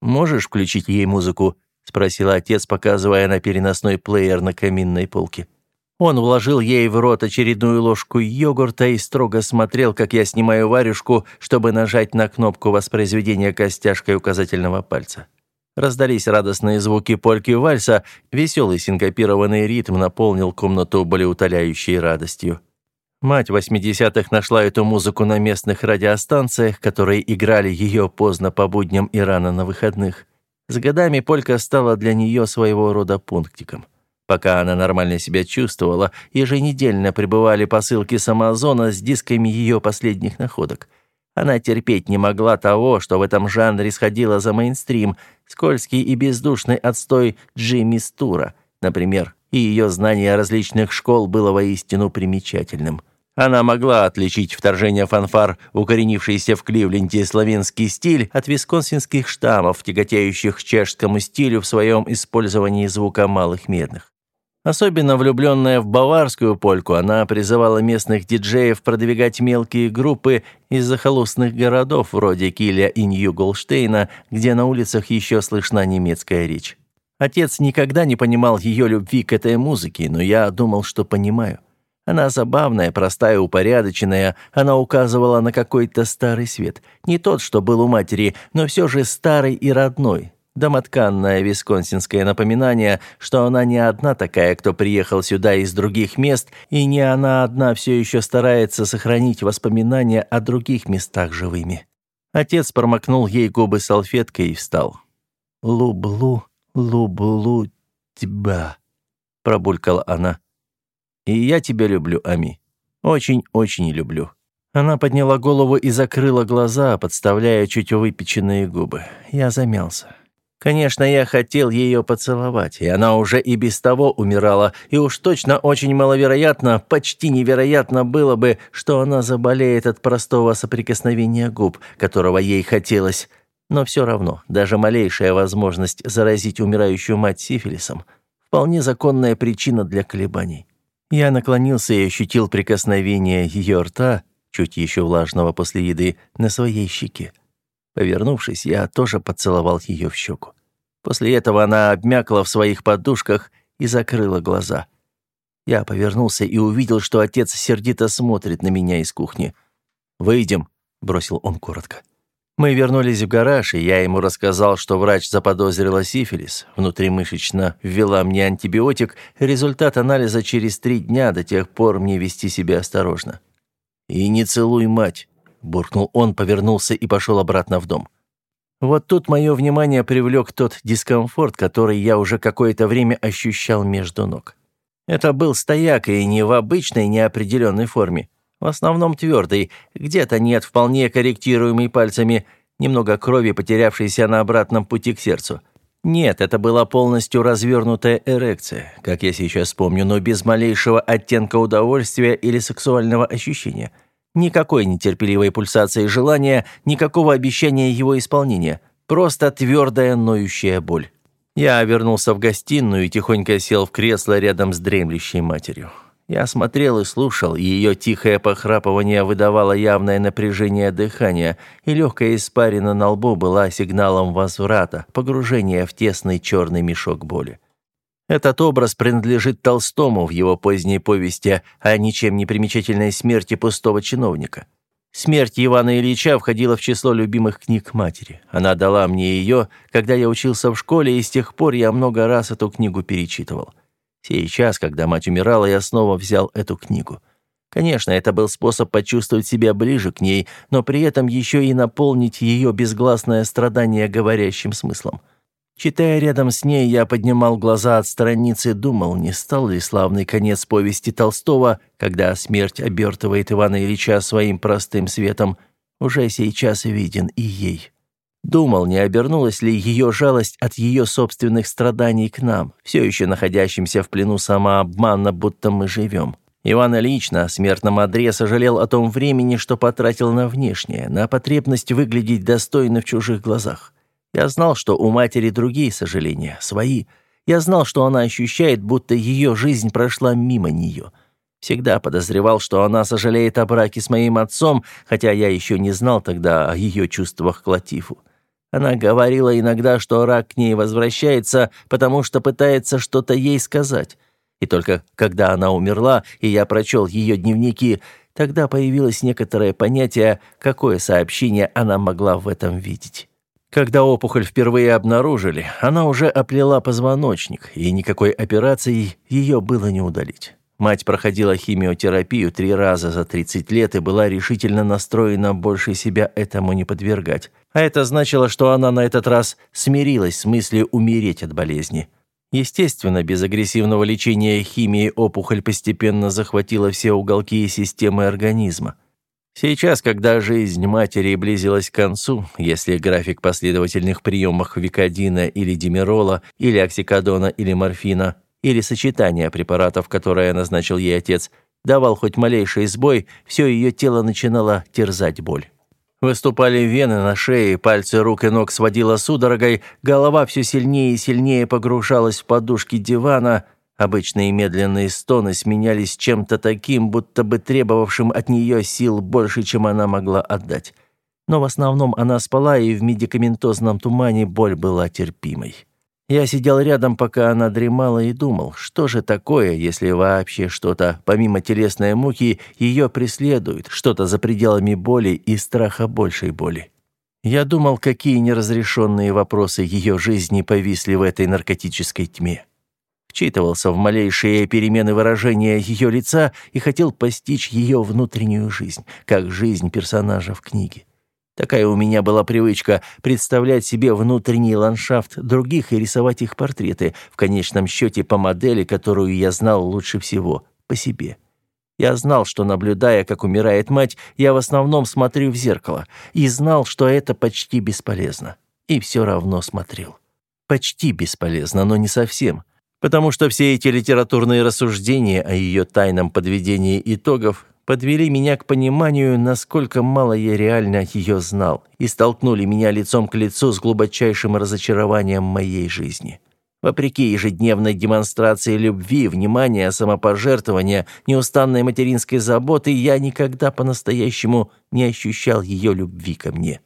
«Можешь включить ей музыку?» — спросил отец, показывая на переносной плеер на каминной полке. Он вложил ей в рот очередную ложку йогурта и строго смотрел, как я снимаю варежку, чтобы нажать на кнопку воспроизведения костяшкой указательного пальца. Раздались радостные звуки польки вальса, веселый синкопированный ритм наполнил комнату болеутоляющей радостью. Мать 80-х нашла эту музыку на местных радиостанциях, которые играли ее поздно по будням и рано на выходных. С годами полька стала для нее своего рода пунктиком. Пока она нормально себя чувствовала, еженедельно прибывали посылки с Амазона с дисками ее последних находок. Она терпеть не могла того, что в этом жанре сходило за мейнстрим, скользкий и бездушный отстой Джимми Стура, например, и ее знание различных школ было воистину примечательным. Она могла отличить вторжение фанфар, укоренившийся в Кливленде славянский стиль, от висконсинских штаммов, тяготеющих к чешскому стилю в своем использовании звука малых медных. Особенно влюбленная в баварскую польку, она призывала местных диджеев продвигать мелкие группы из захолустных городов вроде Киля и Нью-Голштейна, где на улицах еще слышна немецкая речь. Отец никогда не понимал ее любви к этой музыке, но я думал, что понимаю. Она забавная, простая, упорядоченная. Она указывала на какой-то старый свет. Не тот, что был у матери, но все же старый и родной. Домотканное висконсинское напоминание, что она не одна такая, кто приехал сюда из других мест, и не она одна все еще старается сохранить воспоминания о других местах живыми. Отец промокнул ей губы салфеткой и встал. «Люблю, люблю тебя», — пробулькала она. И я тебя люблю, Ами. Очень-очень люблю». Она подняла голову и закрыла глаза, подставляя чуть выпеченные губы. Я замялся. Конечно, я хотел ее поцеловать, и она уже и без того умирала, и уж точно очень маловероятно, почти невероятно было бы, что она заболеет от простого соприкосновения губ, которого ей хотелось. Но все равно, даже малейшая возможность заразить умирающую мать сифилисом – вполне законная причина для колебаний. Я наклонился и ощутил прикосновение ее рта, чуть еще влажного после еды, на своей щеке. Повернувшись, я тоже поцеловал ее в щеку. После этого она обмякла в своих подушках и закрыла глаза. Я повернулся и увидел, что отец сердито смотрит на меня из кухни. «Выйдем», — бросил он коротко. Мы вернулись в гараж, и я ему рассказал, что врач заподозрила сифилис, внутримышечно ввела мне антибиотик, результат анализа через три дня, до тех пор мне вести себя осторожно. «И не целуй мать», буркнул он, повернулся и пошел обратно в дом. Вот тут мое внимание привлек тот дискомфорт, который я уже какое-то время ощущал между ног. Это был стояк и не в обычной неопределенной форме. В основном твердый, где-то нет вполне корректируемый пальцами, немного крови, потерявшейся на обратном пути к сердцу. Нет, это была полностью развернутая эрекция, как я сейчас помню, но без малейшего оттенка удовольствия или сексуального ощущения – Никакой нетерпеливой пульсации желания, никакого обещания его исполнения. Просто твердая ноющая боль. Я вернулся в гостиную и тихонько сел в кресло рядом с дремлющей матерью. Я смотрел и слушал, и ее тихое похрапывание выдавало явное напряжение дыхания, и легкая испарина на лбу была сигналом возврата, погружения в тесный черный мешок боли. Этот образ принадлежит Толстому в его поздней повести о ничем не примечательной смерти пустого чиновника. Смерть Ивана Ильича входила в число любимых книг матери. Она дала мне ее, когда я учился в школе, и с тех пор я много раз эту книгу перечитывал. Сейчас, когда мать умирала, я снова взял эту книгу. Конечно, это был способ почувствовать себя ближе к ней, но при этом еще и наполнить ее безгласное страдание говорящим смыслом. Читая рядом с ней, я поднимал глаза от страницы и думал, не стал ли славный конец повести Толстого, когда смерть обертывает Ивана Ильича своим простым светом, уже сейчас виден и ей. Думал, не обернулась ли ее жалость от ее собственных страданий к нам, все еще находящимся в плену самообмана, будто мы живем. Иван Ильич на смертном одре сожалел о том времени, что потратил на внешнее, на потребность выглядеть достойно в чужих глазах. Я знал, что у матери другие сожаления, свои. Я знал, что она ощущает, будто ее жизнь прошла мимо нее. Всегда подозревал, что она сожалеет о браке с моим отцом, хотя я еще не знал тогда о ее чувствах к Латифу. Она говорила иногда, что рак к ней возвращается, потому что пытается что-то ей сказать. И только когда она умерла, и я прочел ее дневники, тогда появилось некоторое понятие, какое сообщение она могла в этом видеть. Когда опухоль впервые обнаружили, она уже оплела позвоночник, и никакой операции ее было не удалить. Мать проходила химиотерапию три раза за 30 лет и была решительно настроена больше себя этому не подвергать. А это значило, что она на этот раз смирилась с мыслью умереть от болезни. Естественно, без агрессивного лечения химии опухоль постепенно захватила все уголки и системы организма. Сейчас, когда жизнь матери близилась к концу, если график последовательных приемов викодина или димерола, или оксикодона или морфина, или сочетание препаратов, которое назначил ей отец, давал хоть малейший сбой, все ее тело начинало терзать боль. Выступали вены на шее, пальцы рук и ног сводила судорогой, голова все сильнее и сильнее погружалась в подушки дивана – Обычные медленные стоны сменялись чем-то таким, будто бы требовавшим от нее сил больше, чем она могла отдать. Но в основном она спала, и в медикаментозном тумане боль была терпимой. Я сидел рядом, пока она дремала, и думал, что же такое, если вообще что-то, помимо телесной муки, ее преследует, что-то за пределами боли и страха большей боли. Я думал, какие неразрешенные вопросы ее жизни повисли в этой наркотической тьме вчитывался в малейшие перемены выражения ее лица и хотел постичь ее внутреннюю жизнь, как жизнь персонажа в книге. Такая у меня была привычка представлять себе внутренний ландшафт других и рисовать их портреты, в конечном счете по модели, которую я знал лучше всего, по себе. Я знал, что, наблюдая, как умирает мать, я в основном смотрю в зеркало, и знал, что это почти бесполезно. И все равно смотрел. Почти бесполезно, но не совсем. Потому что все эти литературные рассуждения о ее тайном подведении итогов подвели меня к пониманию, насколько мало я реально ее знал, и столкнули меня лицом к лицу с глубочайшим разочарованием моей жизни. Вопреки ежедневной демонстрации любви, внимания, самопожертвования, неустанной материнской заботы, я никогда по-настоящему не ощущал ее любви ко мне.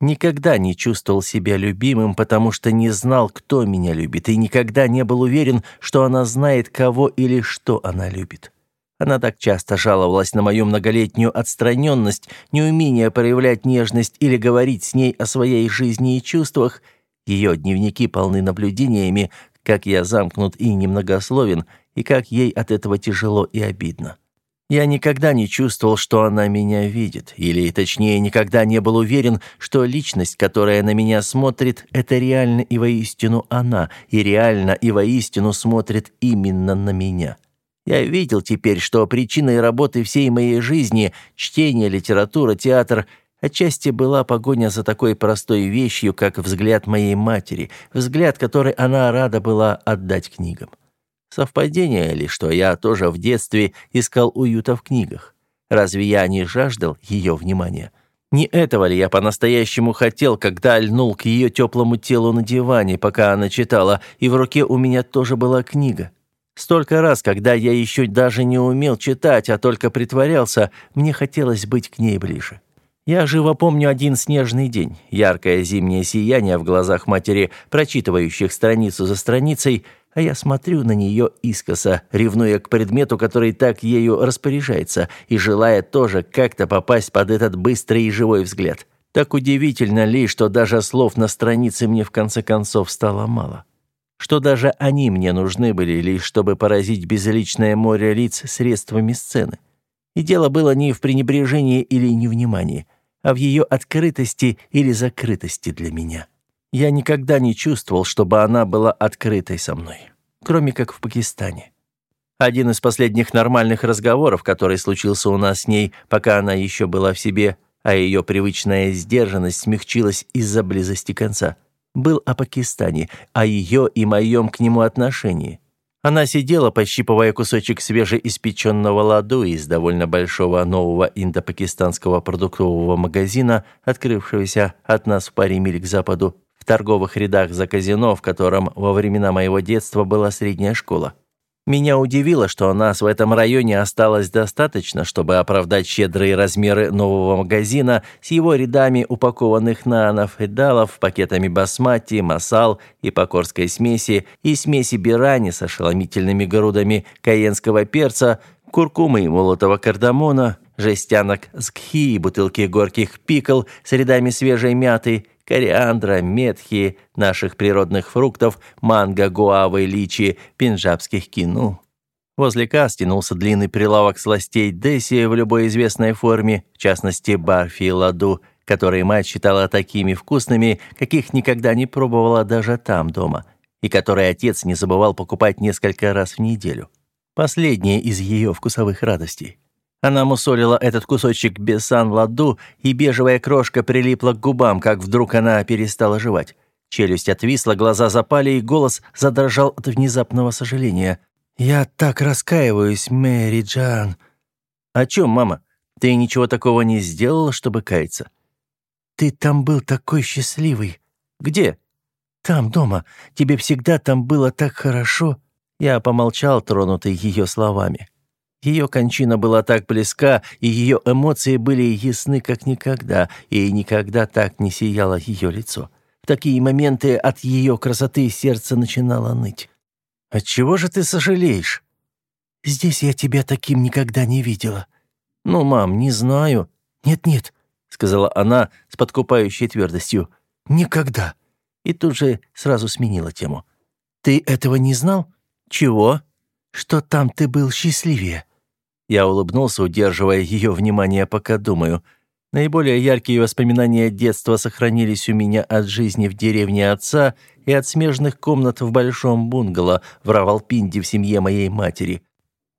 Никогда не чувствовал себя любимым, потому что не знал, кто меня любит, и никогда не был уверен, что она знает, кого или что она любит. Она так часто жаловалась на мою многолетнюю отстраненность, неумение проявлять нежность или говорить с ней о своей жизни и чувствах. Ее дневники полны наблюдениями, как я замкнут и немногословен, и как ей от этого тяжело и обидно. Я никогда не чувствовал, что она меня видит, или, точнее, никогда не был уверен, что личность, которая на меня смотрит, это реально и воистину она, и реально и воистину смотрит именно на меня. Я видел теперь, что причиной работы всей моей жизни, чтение, литература, театр, отчасти была погоня за такой простой вещью, как взгляд моей матери, взгляд, который она рада была отдать книгам. Совпадение ли, что я тоже в детстве искал уюта в книгах? Разве я не жаждал ее внимания? Не этого ли я по-настоящему хотел, когда льнул к ее теплому телу на диване, пока она читала, и в руке у меня тоже была книга? Столько раз, когда я еще даже не умел читать, а только притворялся, мне хотелось быть к ней ближе. Я живо помню один снежный день, яркое зимнее сияние в глазах матери, прочитывающих страницу за страницей, а я смотрю на нее искоса, ревнуя к предмету, который так ею распоряжается, и желая тоже как-то попасть под этот быстрый и живой взгляд. Так удивительно ли, что даже слов на странице мне в конце концов стало мало. Что даже они мне нужны были лишь, чтобы поразить безличное море лиц средствами сцены. И дело было не в пренебрежении или невнимании, а в ее открытости или закрытости для меня. Я никогда не чувствовал, чтобы она была открытой со мной, кроме как в Пакистане. Один из последних нормальных разговоров, который случился у нас с ней, пока она еще была в себе, а ее привычная сдержанность смягчилась из-за близости конца, был о Пакистане, о ее и моем к нему отношении. Она сидела, пощипывая кусочек свежеиспеченного ладу из довольно большого нового индопакистанского продуктового магазина, открывшегося от нас в паре миль к западу, торговых рядах за казино, в котором во времена моего детства была средняя школа. Меня удивило, что нас в этом районе осталось достаточно, чтобы оправдать щедрые размеры нового магазина с его рядами упакованных нанов и далов, пакетами басмати, масал и покорской смеси и смеси бирани с ошеломительными грудами каенского перца, куркумы и молотого кардамона, жестянок с кхи и бутылки горьких пикл с рядами свежей мяты кориандра, метхи, наших природных фруктов, манго, гуавы, личи, пенджабских кину. Возле касс тянулся длинный прилавок сластей Деси в любой известной форме, в частности, барфи и ладу, которые мать считала такими вкусными, каких никогда не пробовала даже там дома, и которые отец не забывал покупать несколько раз в неделю. Последнее из ее вкусовых радостей. Она мусолила этот кусочек бесан ладу, и бежевая крошка прилипла к губам, как вдруг она перестала жевать. Челюсть отвисла, глаза запали, и голос задрожал от внезапного сожаления. «Я так раскаиваюсь, Мэри Джан». «О чем, мама? Ты ничего такого не сделала, чтобы каяться?» «Ты там был такой счастливый». «Где?» «Там, дома. Тебе всегда там было так хорошо». Я помолчал, тронутый ее словами. Ее кончина была так близка, и ее эмоции были ясны как никогда, и никогда так не сияло ее лицо. В такие моменты от ее красоты сердце начинало ныть. «Отчего же ты сожалеешь?» «Здесь я тебя таким никогда не видела». «Ну, мам, не знаю». «Нет-нет», — сказала она с подкупающей твердостью. «Никогда». И тут же сразу сменила тему. «Ты этого не знал?» «Чего?» «Что там ты был счастливее». Я улыбнулся, удерживая ее внимание, пока думаю. Наиболее яркие воспоминания детства сохранились у меня от жизни в деревне отца и от смежных комнат в большом бунгало в Равалпинде в семье моей матери.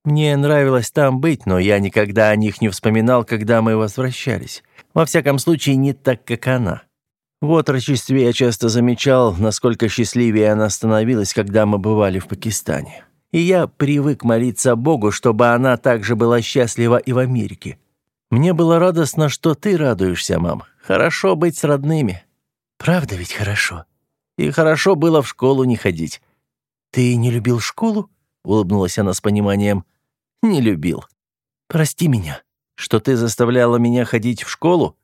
Мне нравилось там быть, но я никогда о них не вспоминал, когда мы возвращались. Во всяком случае, не так, как она. В отрочестве я часто замечал, насколько счастливее она становилась, когда мы бывали в Пакистане. И я привык молиться Богу, чтобы она также была счастлива и в Америке. Мне было радостно, что ты радуешься, мам. Хорошо быть с родными. Правда ведь хорошо? И хорошо было в школу не ходить. Ты не любил школу? улыбнулась она с пониманием. Не любил. Прости меня, что ты заставляла меня ходить в школу?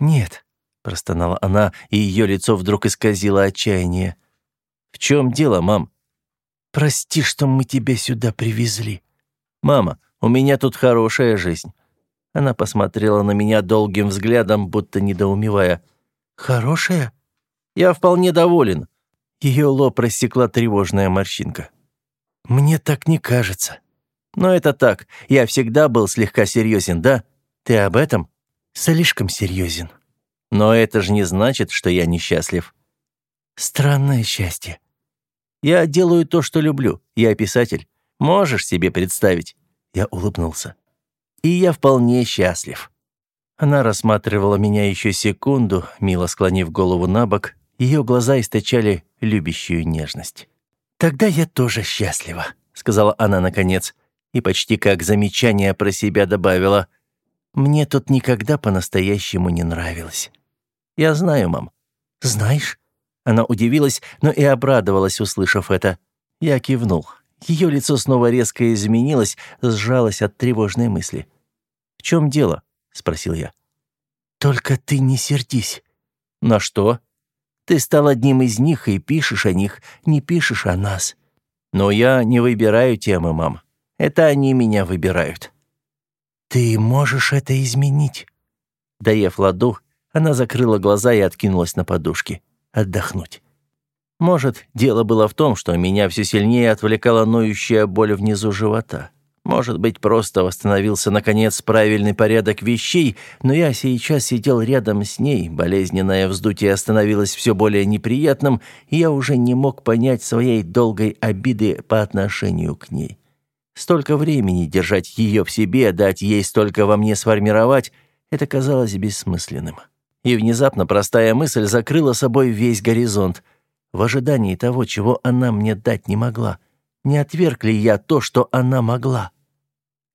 Нет, простонала она, и ее лицо вдруг исказило отчаяние. В чем дело, мам? Прости, что мы тебя сюда привезли. Мама, у меня тут хорошая жизнь. Она посмотрела на меня долгим взглядом, будто недоумевая. «Хорошая?» «Я вполне доволен». Ее лоб рассекла тревожная морщинка. «Мне так не кажется». «Но это так. Я всегда был слегка серьезен, да? Ты об этом?» «Слишком серьезен». «Но это же не значит, что я несчастлив». «Странное счастье». «Я делаю то, что люблю. Я писатель. Можешь себе представить?» Я улыбнулся. «И я вполне счастлив». Она рассматривала меня еще секунду, мило склонив голову на бок. Ее глаза источали любящую нежность. «Тогда я тоже счастлива», — сказала она наконец, и почти как замечание про себя добавила. «Мне тут никогда по-настоящему не нравилось». «Я знаю, мам». «Знаешь?» Она удивилась, но и обрадовалась, услышав это. Я кивнул. Ее лицо снова резко изменилось, сжалось от тревожной мысли. «В чем дело?» — спросил я. «Только ты не сердись». «На что?» «Ты стал одним из них и пишешь о них, не пишешь о нас». «Но я не выбираю темы, мам. Это они меня выбирают». «Ты можешь это изменить». Доев ладу, она закрыла глаза и откинулась на подушки. Отдохнуть. Может, дело было в том, что меня все сильнее отвлекала ноющая боль внизу живота. Может быть, просто восстановился, наконец, правильный порядок вещей, но я сейчас сидел рядом с ней, болезненное вздутие становилось все более неприятным, и я уже не мог понять своей долгой обиды по отношению к ней. Столько времени держать ее в себе, дать ей столько во мне сформировать, это казалось бессмысленным. И внезапно простая мысль закрыла собой весь горизонт, в ожидании того, чего она мне дать не могла — не отверг ли я то, что она могла?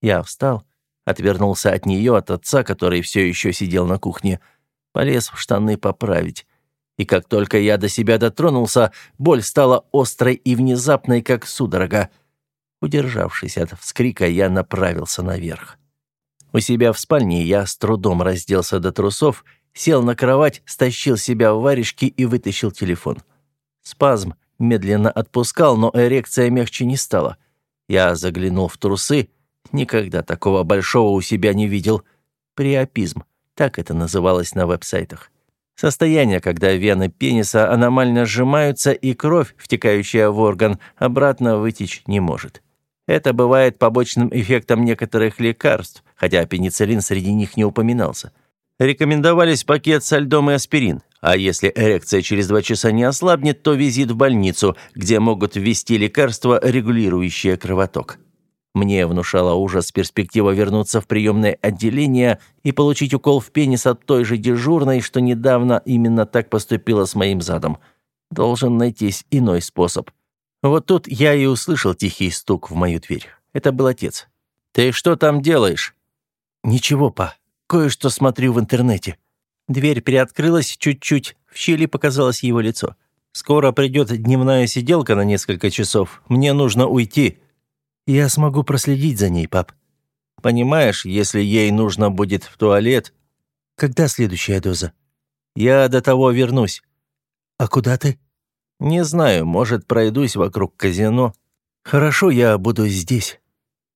Я встал, отвернулся от нее, от отца, который все еще сидел на кухне, полез в штаны поправить. И как только я до себя дотронулся, боль стала острой и внезапной, как судорога. Удержавшись от вскрика, я направился наверх. У себя в спальне я с трудом разделся до трусов, сел на кровать, стащил себя в варежки и вытащил телефон. Спазм медленно отпускал, но эрекция мягче не стала. Я заглянул в трусы, никогда такого большого у себя не видел. Приопизм, так это называлось на веб-сайтах. Состояние, когда вены пениса аномально сжимаются и кровь, втекающая в орган, обратно вытечь не может. Это бывает побочным эффектом некоторых лекарств, хотя пенициллин среди них не упоминался. Рекомендовались пакет со льдом и аспирин. А если эрекция через два часа не ослабнет, то визит в больницу, где могут ввести лекарство, регулирующее кровоток. Мне внушала ужас перспектива вернуться в приемное отделение и получить укол в пенис от той же дежурной, что недавно именно так поступила с моим задом. Должен найтись иной способ. Вот тут я и услышал тихий стук в мою дверь. Это был отец. «Ты что там делаешь?» «Ничего, па. Кое-что смотрю в интернете». Дверь приоткрылась чуть-чуть, в щели показалось его лицо. «Скоро придет дневная сиделка на несколько часов. Мне нужно уйти». «Я смогу проследить за ней, пап». «Понимаешь, если ей нужно будет в туалет...» «Когда следующая доза?» «Я до того вернусь». «А куда ты?» «Не знаю, может, пройдусь вокруг казино». «Хорошо, я буду здесь».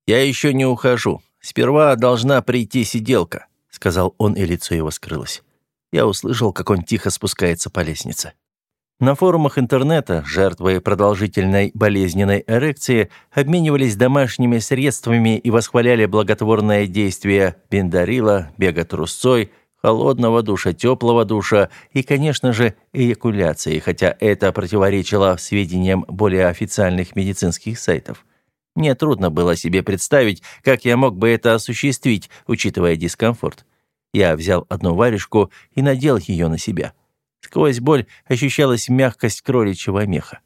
«Я еще не ухожу. Сперва должна прийти сиделка», — сказал он, и лицо его скрылось я услышал, как он тихо спускается по лестнице. На форумах интернета жертвы продолжительной болезненной эрекции обменивались домашними средствами и восхваляли благотворное действие пиндарила, бега трусцой, холодного душа, теплого душа и, конечно же, эякуляции, хотя это противоречило сведениям более официальных медицинских сайтов. Мне трудно было себе представить, как я мог бы это осуществить, учитывая дискомфорт. Я взял одну варежку и надел ее на себя. Сквозь боль ощущалась мягкость кроличьего меха.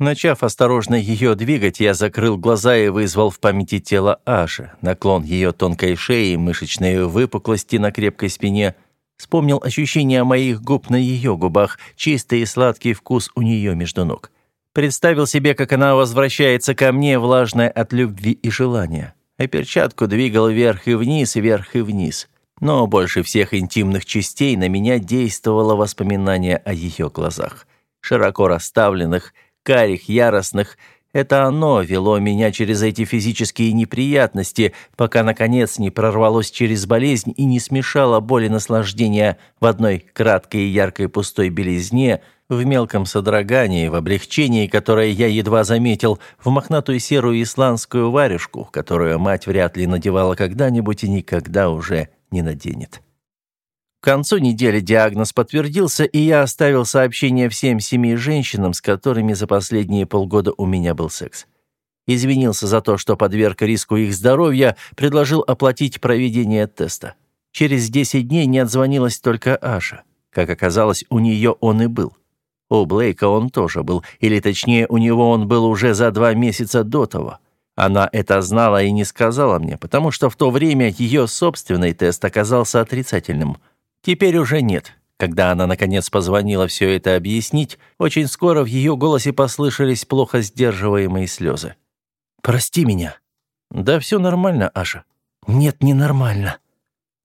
Начав осторожно ее двигать, я закрыл глаза и вызвал в памяти тело Аши, наклон ее тонкой шеи, мышечные выпуклости на крепкой спине. Вспомнил ощущение моих губ на ее губах, чистый и сладкий вкус у нее между ног. Представил себе, как она возвращается ко мне, влажная от любви и желания. А перчатку двигал вверх и вниз, вверх и вниз. Но больше всех интимных частей на меня действовало воспоминание о ее глазах. Широко расставленных, карих, яростных. Это оно вело меня через эти физические неприятности, пока, наконец, не прорвалось через болезнь и не смешало боли наслаждения в одной краткой и яркой пустой белизне, в мелком содрогании, в облегчении, которое я едва заметил, в мохнатую серую исландскую варежку, которую мать вряд ли надевала когда-нибудь и никогда уже не наденет. К концу недели диагноз подтвердился, и я оставил сообщение всем семи женщинам, с которыми за последние полгода у меня был секс. Извинился за то, что подверг риску их здоровья, предложил оплатить проведение теста. Через 10 дней не отзвонилась только Аша. Как оказалось, у нее он и был. У Блейка он тоже был, или точнее, у него он был уже за два месяца до того. Она это знала и не сказала мне, потому что в то время ее собственный тест оказался отрицательным – Теперь уже нет. Когда она, наконец, позвонила все это объяснить, очень скоро в ее голосе послышались плохо сдерживаемые слезы. «Прости меня». «Да все нормально, Аша». «Нет, не нормально».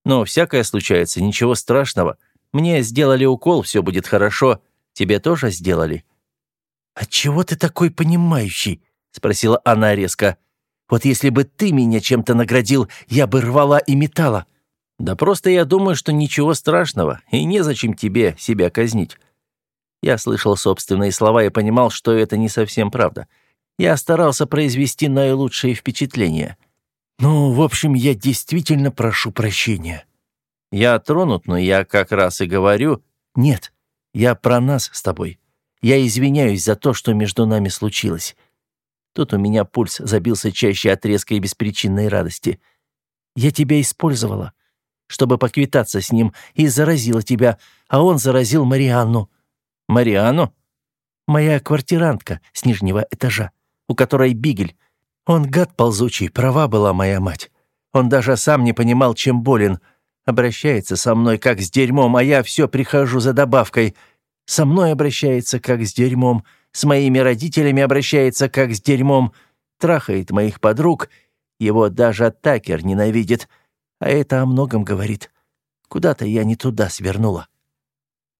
«Но всякое случается, ничего страшного. Мне сделали укол, все будет хорошо. Тебе тоже сделали?» «Отчего ты такой понимающий?» — спросила она резко. «Вот если бы ты меня чем-то наградил, я бы рвала и метала». Да просто я думаю, что ничего страшного, и незачем тебе себя казнить. Я слышал собственные слова и понимал, что это не совсем правда. Я старался произвести наилучшее впечатление. Ну, в общем, я действительно прошу прощения. Я тронут, но я как раз и говорю... Нет, я про нас с тобой. Я извиняюсь за то, что между нами случилось. Тут у меня пульс забился чаще от резкой и беспричинной радости. Я тебя использовала чтобы поквитаться с ним, и заразила тебя, а он заразил Марианну». «Марианну?» «Моя квартирантка с нижнего этажа, у которой бигель. Он гад ползучий, права была моя мать. Он даже сам не понимал, чем болен. Обращается со мной как с дерьмом, а я все прихожу за добавкой. Со мной обращается как с дерьмом, с моими родителями обращается как с дерьмом, трахает моих подруг. Его даже Такер ненавидит. А это о многом говорит. Куда-то я не туда свернула.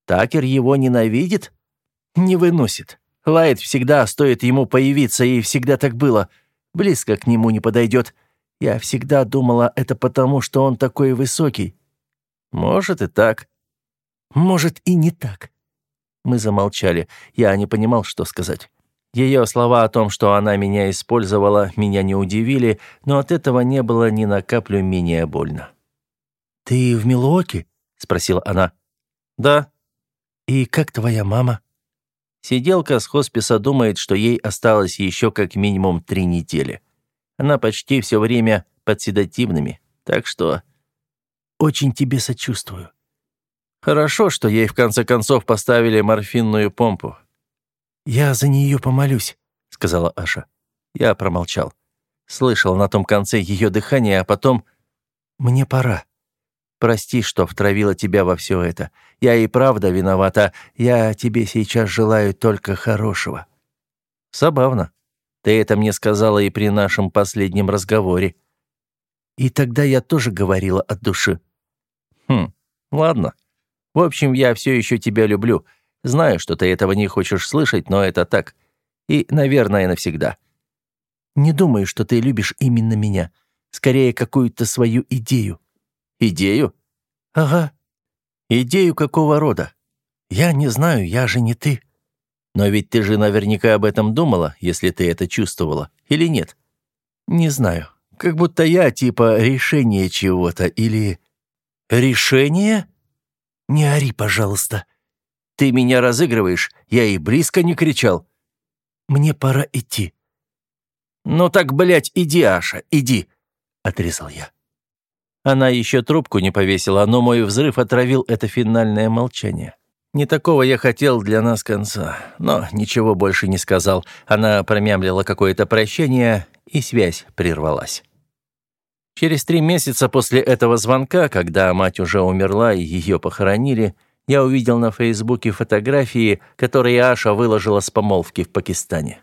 Такер его ненавидит? Не выносит. Лайт всегда стоит ему появиться, и всегда так было. Близко к нему не подойдет. Я всегда думала, это потому, что он такой высокий. Может и так. Может и не так. Мы замолчали. Я не понимал, что сказать. Ее слова о том, что она меня использовала, меня не удивили, но от этого не было ни на каплю менее больно. «Ты в Милуоке?» — спросила она. «Да». «И как твоя мама?» Сиделка с хосписа думает, что ей осталось еще как минимум три недели. Она почти все время под седативными, так что... «Очень тебе сочувствую». «Хорошо, что ей в конце концов поставили морфинную помпу. «Я за нее помолюсь», — сказала Аша. Я промолчал. Слышал на том конце ее дыхание, а потом... «Мне пора. Прости, что втравила тебя во все это. Я и правда виновата. Я тебе сейчас желаю только хорошего». «Забавно. Ты это мне сказала и при нашем последнем разговоре». «И тогда я тоже говорила от души». «Хм, ладно. В общем, я все еще тебя люблю. Знаю, что ты этого не хочешь слышать, но это так. И, наверное, навсегда. Не думаю, что ты любишь именно меня. Скорее, какую-то свою идею. Идею? Ага. Идею какого рода? Я не знаю, я же не ты. Но ведь ты же наверняка об этом думала, если ты это чувствовала, или нет? Не знаю. Как будто я типа решение чего-то или... Решение? Не ори, пожалуйста. Ты меня разыгрываешь, я и близко не кричал. Мне пора идти. «Ну так, блядь, иди, Аша, иди!» — отрезал я. Она еще трубку не повесила, но мой взрыв отравил это финальное молчание. Не такого я хотел для нас конца, но ничего больше не сказал. Она промямлила какое-то прощение, и связь прервалась. Через три месяца после этого звонка, когда мать уже умерла и ее похоронили, я увидел на Фейсбуке фотографии, которые Аша выложила с помолвки в Пакистане.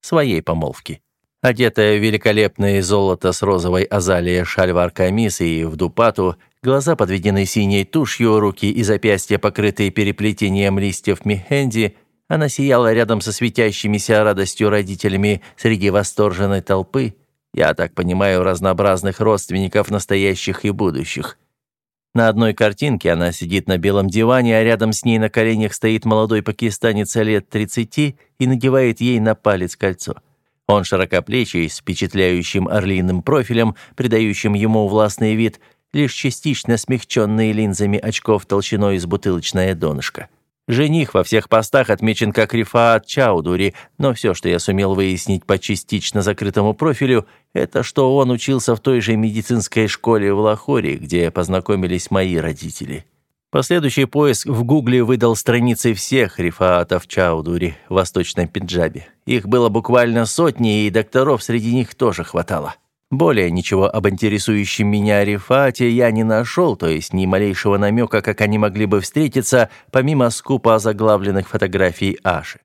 Своей помолвки. Одетая в великолепное золото с розовой азалией шальвар камис и в дупату, глаза подведены синей тушью, руки и запястья покрытые переплетением листьев мехенди, она сияла рядом со светящимися радостью родителями среди восторженной толпы, я так понимаю, разнообразных родственников настоящих и будущих. На одной картинке она сидит на белом диване, а рядом с ней на коленях стоит молодой пакистанец лет 30 и надевает ей на палец кольцо. Он широкоплечий, с впечатляющим орлиным профилем, придающим ему властный вид, лишь частично смягченный линзами очков толщиной с бутылочное донышко. Жених во всех постах отмечен как Рифаат Чаудури, но все, что я сумел выяснить по частично закрытому профилю, это что он учился в той же медицинской школе в Лахоре, где познакомились мои родители. Последующий поиск в Гугле выдал страницы всех Рифаатов Чаудури в Восточном Пенджабе. Их было буквально сотни, и докторов среди них тоже хватало. Более ничего об интересующем меня Рифате я не нашел, то есть ни малейшего намека, как они могли бы встретиться, помимо скупо заглавленных фотографий Аши.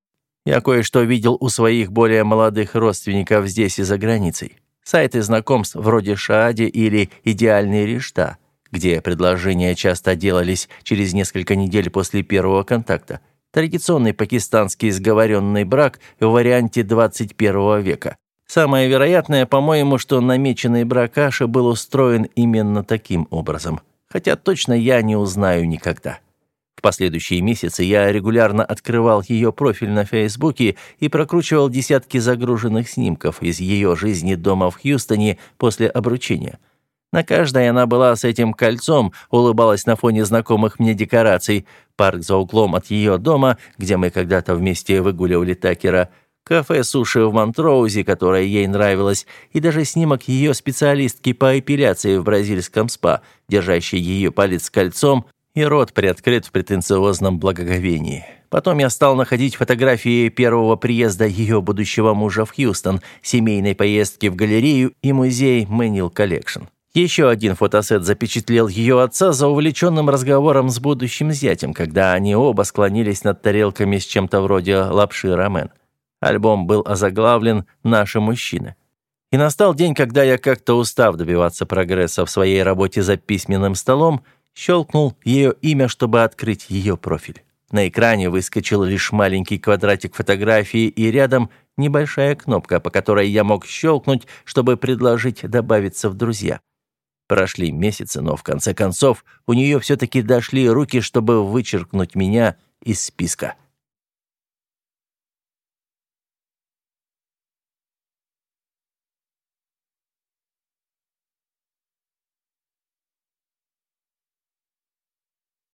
Я кое-что видел у своих более молодых родственников здесь и за границей. Сайты знакомств вроде Шаади или «Идеальный Ришта», где предложения часто делались через несколько недель после первого контакта. Традиционный пакистанский сговоренный брак в варианте 21 века. Самое вероятное, по-моему, что намеченный брак Аши был устроен именно таким образом. Хотя точно я не узнаю никогда. В последующие месяцы я регулярно открывал ее профиль на Фейсбуке и прокручивал десятки загруженных снимков из ее жизни дома в Хьюстоне после обручения. На каждой она была с этим кольцом, улыбалась на фоне знакомых мне декораций. Парк за углом от ее дома, где мы когда-то вместе выгуливали Такера – кафе суши в Монтроузе, которое ей нравилось, и даже снимок ее специалистки по эпиляции в бразильском спа, держащей ее палец кольцом и рот приоткрыт в претенциозном благоговении. Потом я стал находить фотографии первого приезда ее будущего мужа в Хьюстон, семейной поездки в галерею и музей Menil Collection. Еще один фотосет запечатлел ее отца за увлеченным разговором с будущим зятем, когда они оба склонились над тарелками с чем-то вроде лапши рамен. Альбом был озаглавлен «Наши мужчины». И настал день, когда я, как-то устав добиваться прогресса в своей работе за письменным столом, щелкнул ее имя, чтобы открыть ее профиль. На экране выскочил лишь маленький квадратик фотографии и рядом небольшая кнопка, по которой я мог щелкнуть, чтобы предложить добавиться в друзья. Прошли месяцы, но в конце концов у нее все-таки дошли руки, чтобы вычеркнуть меня из списка.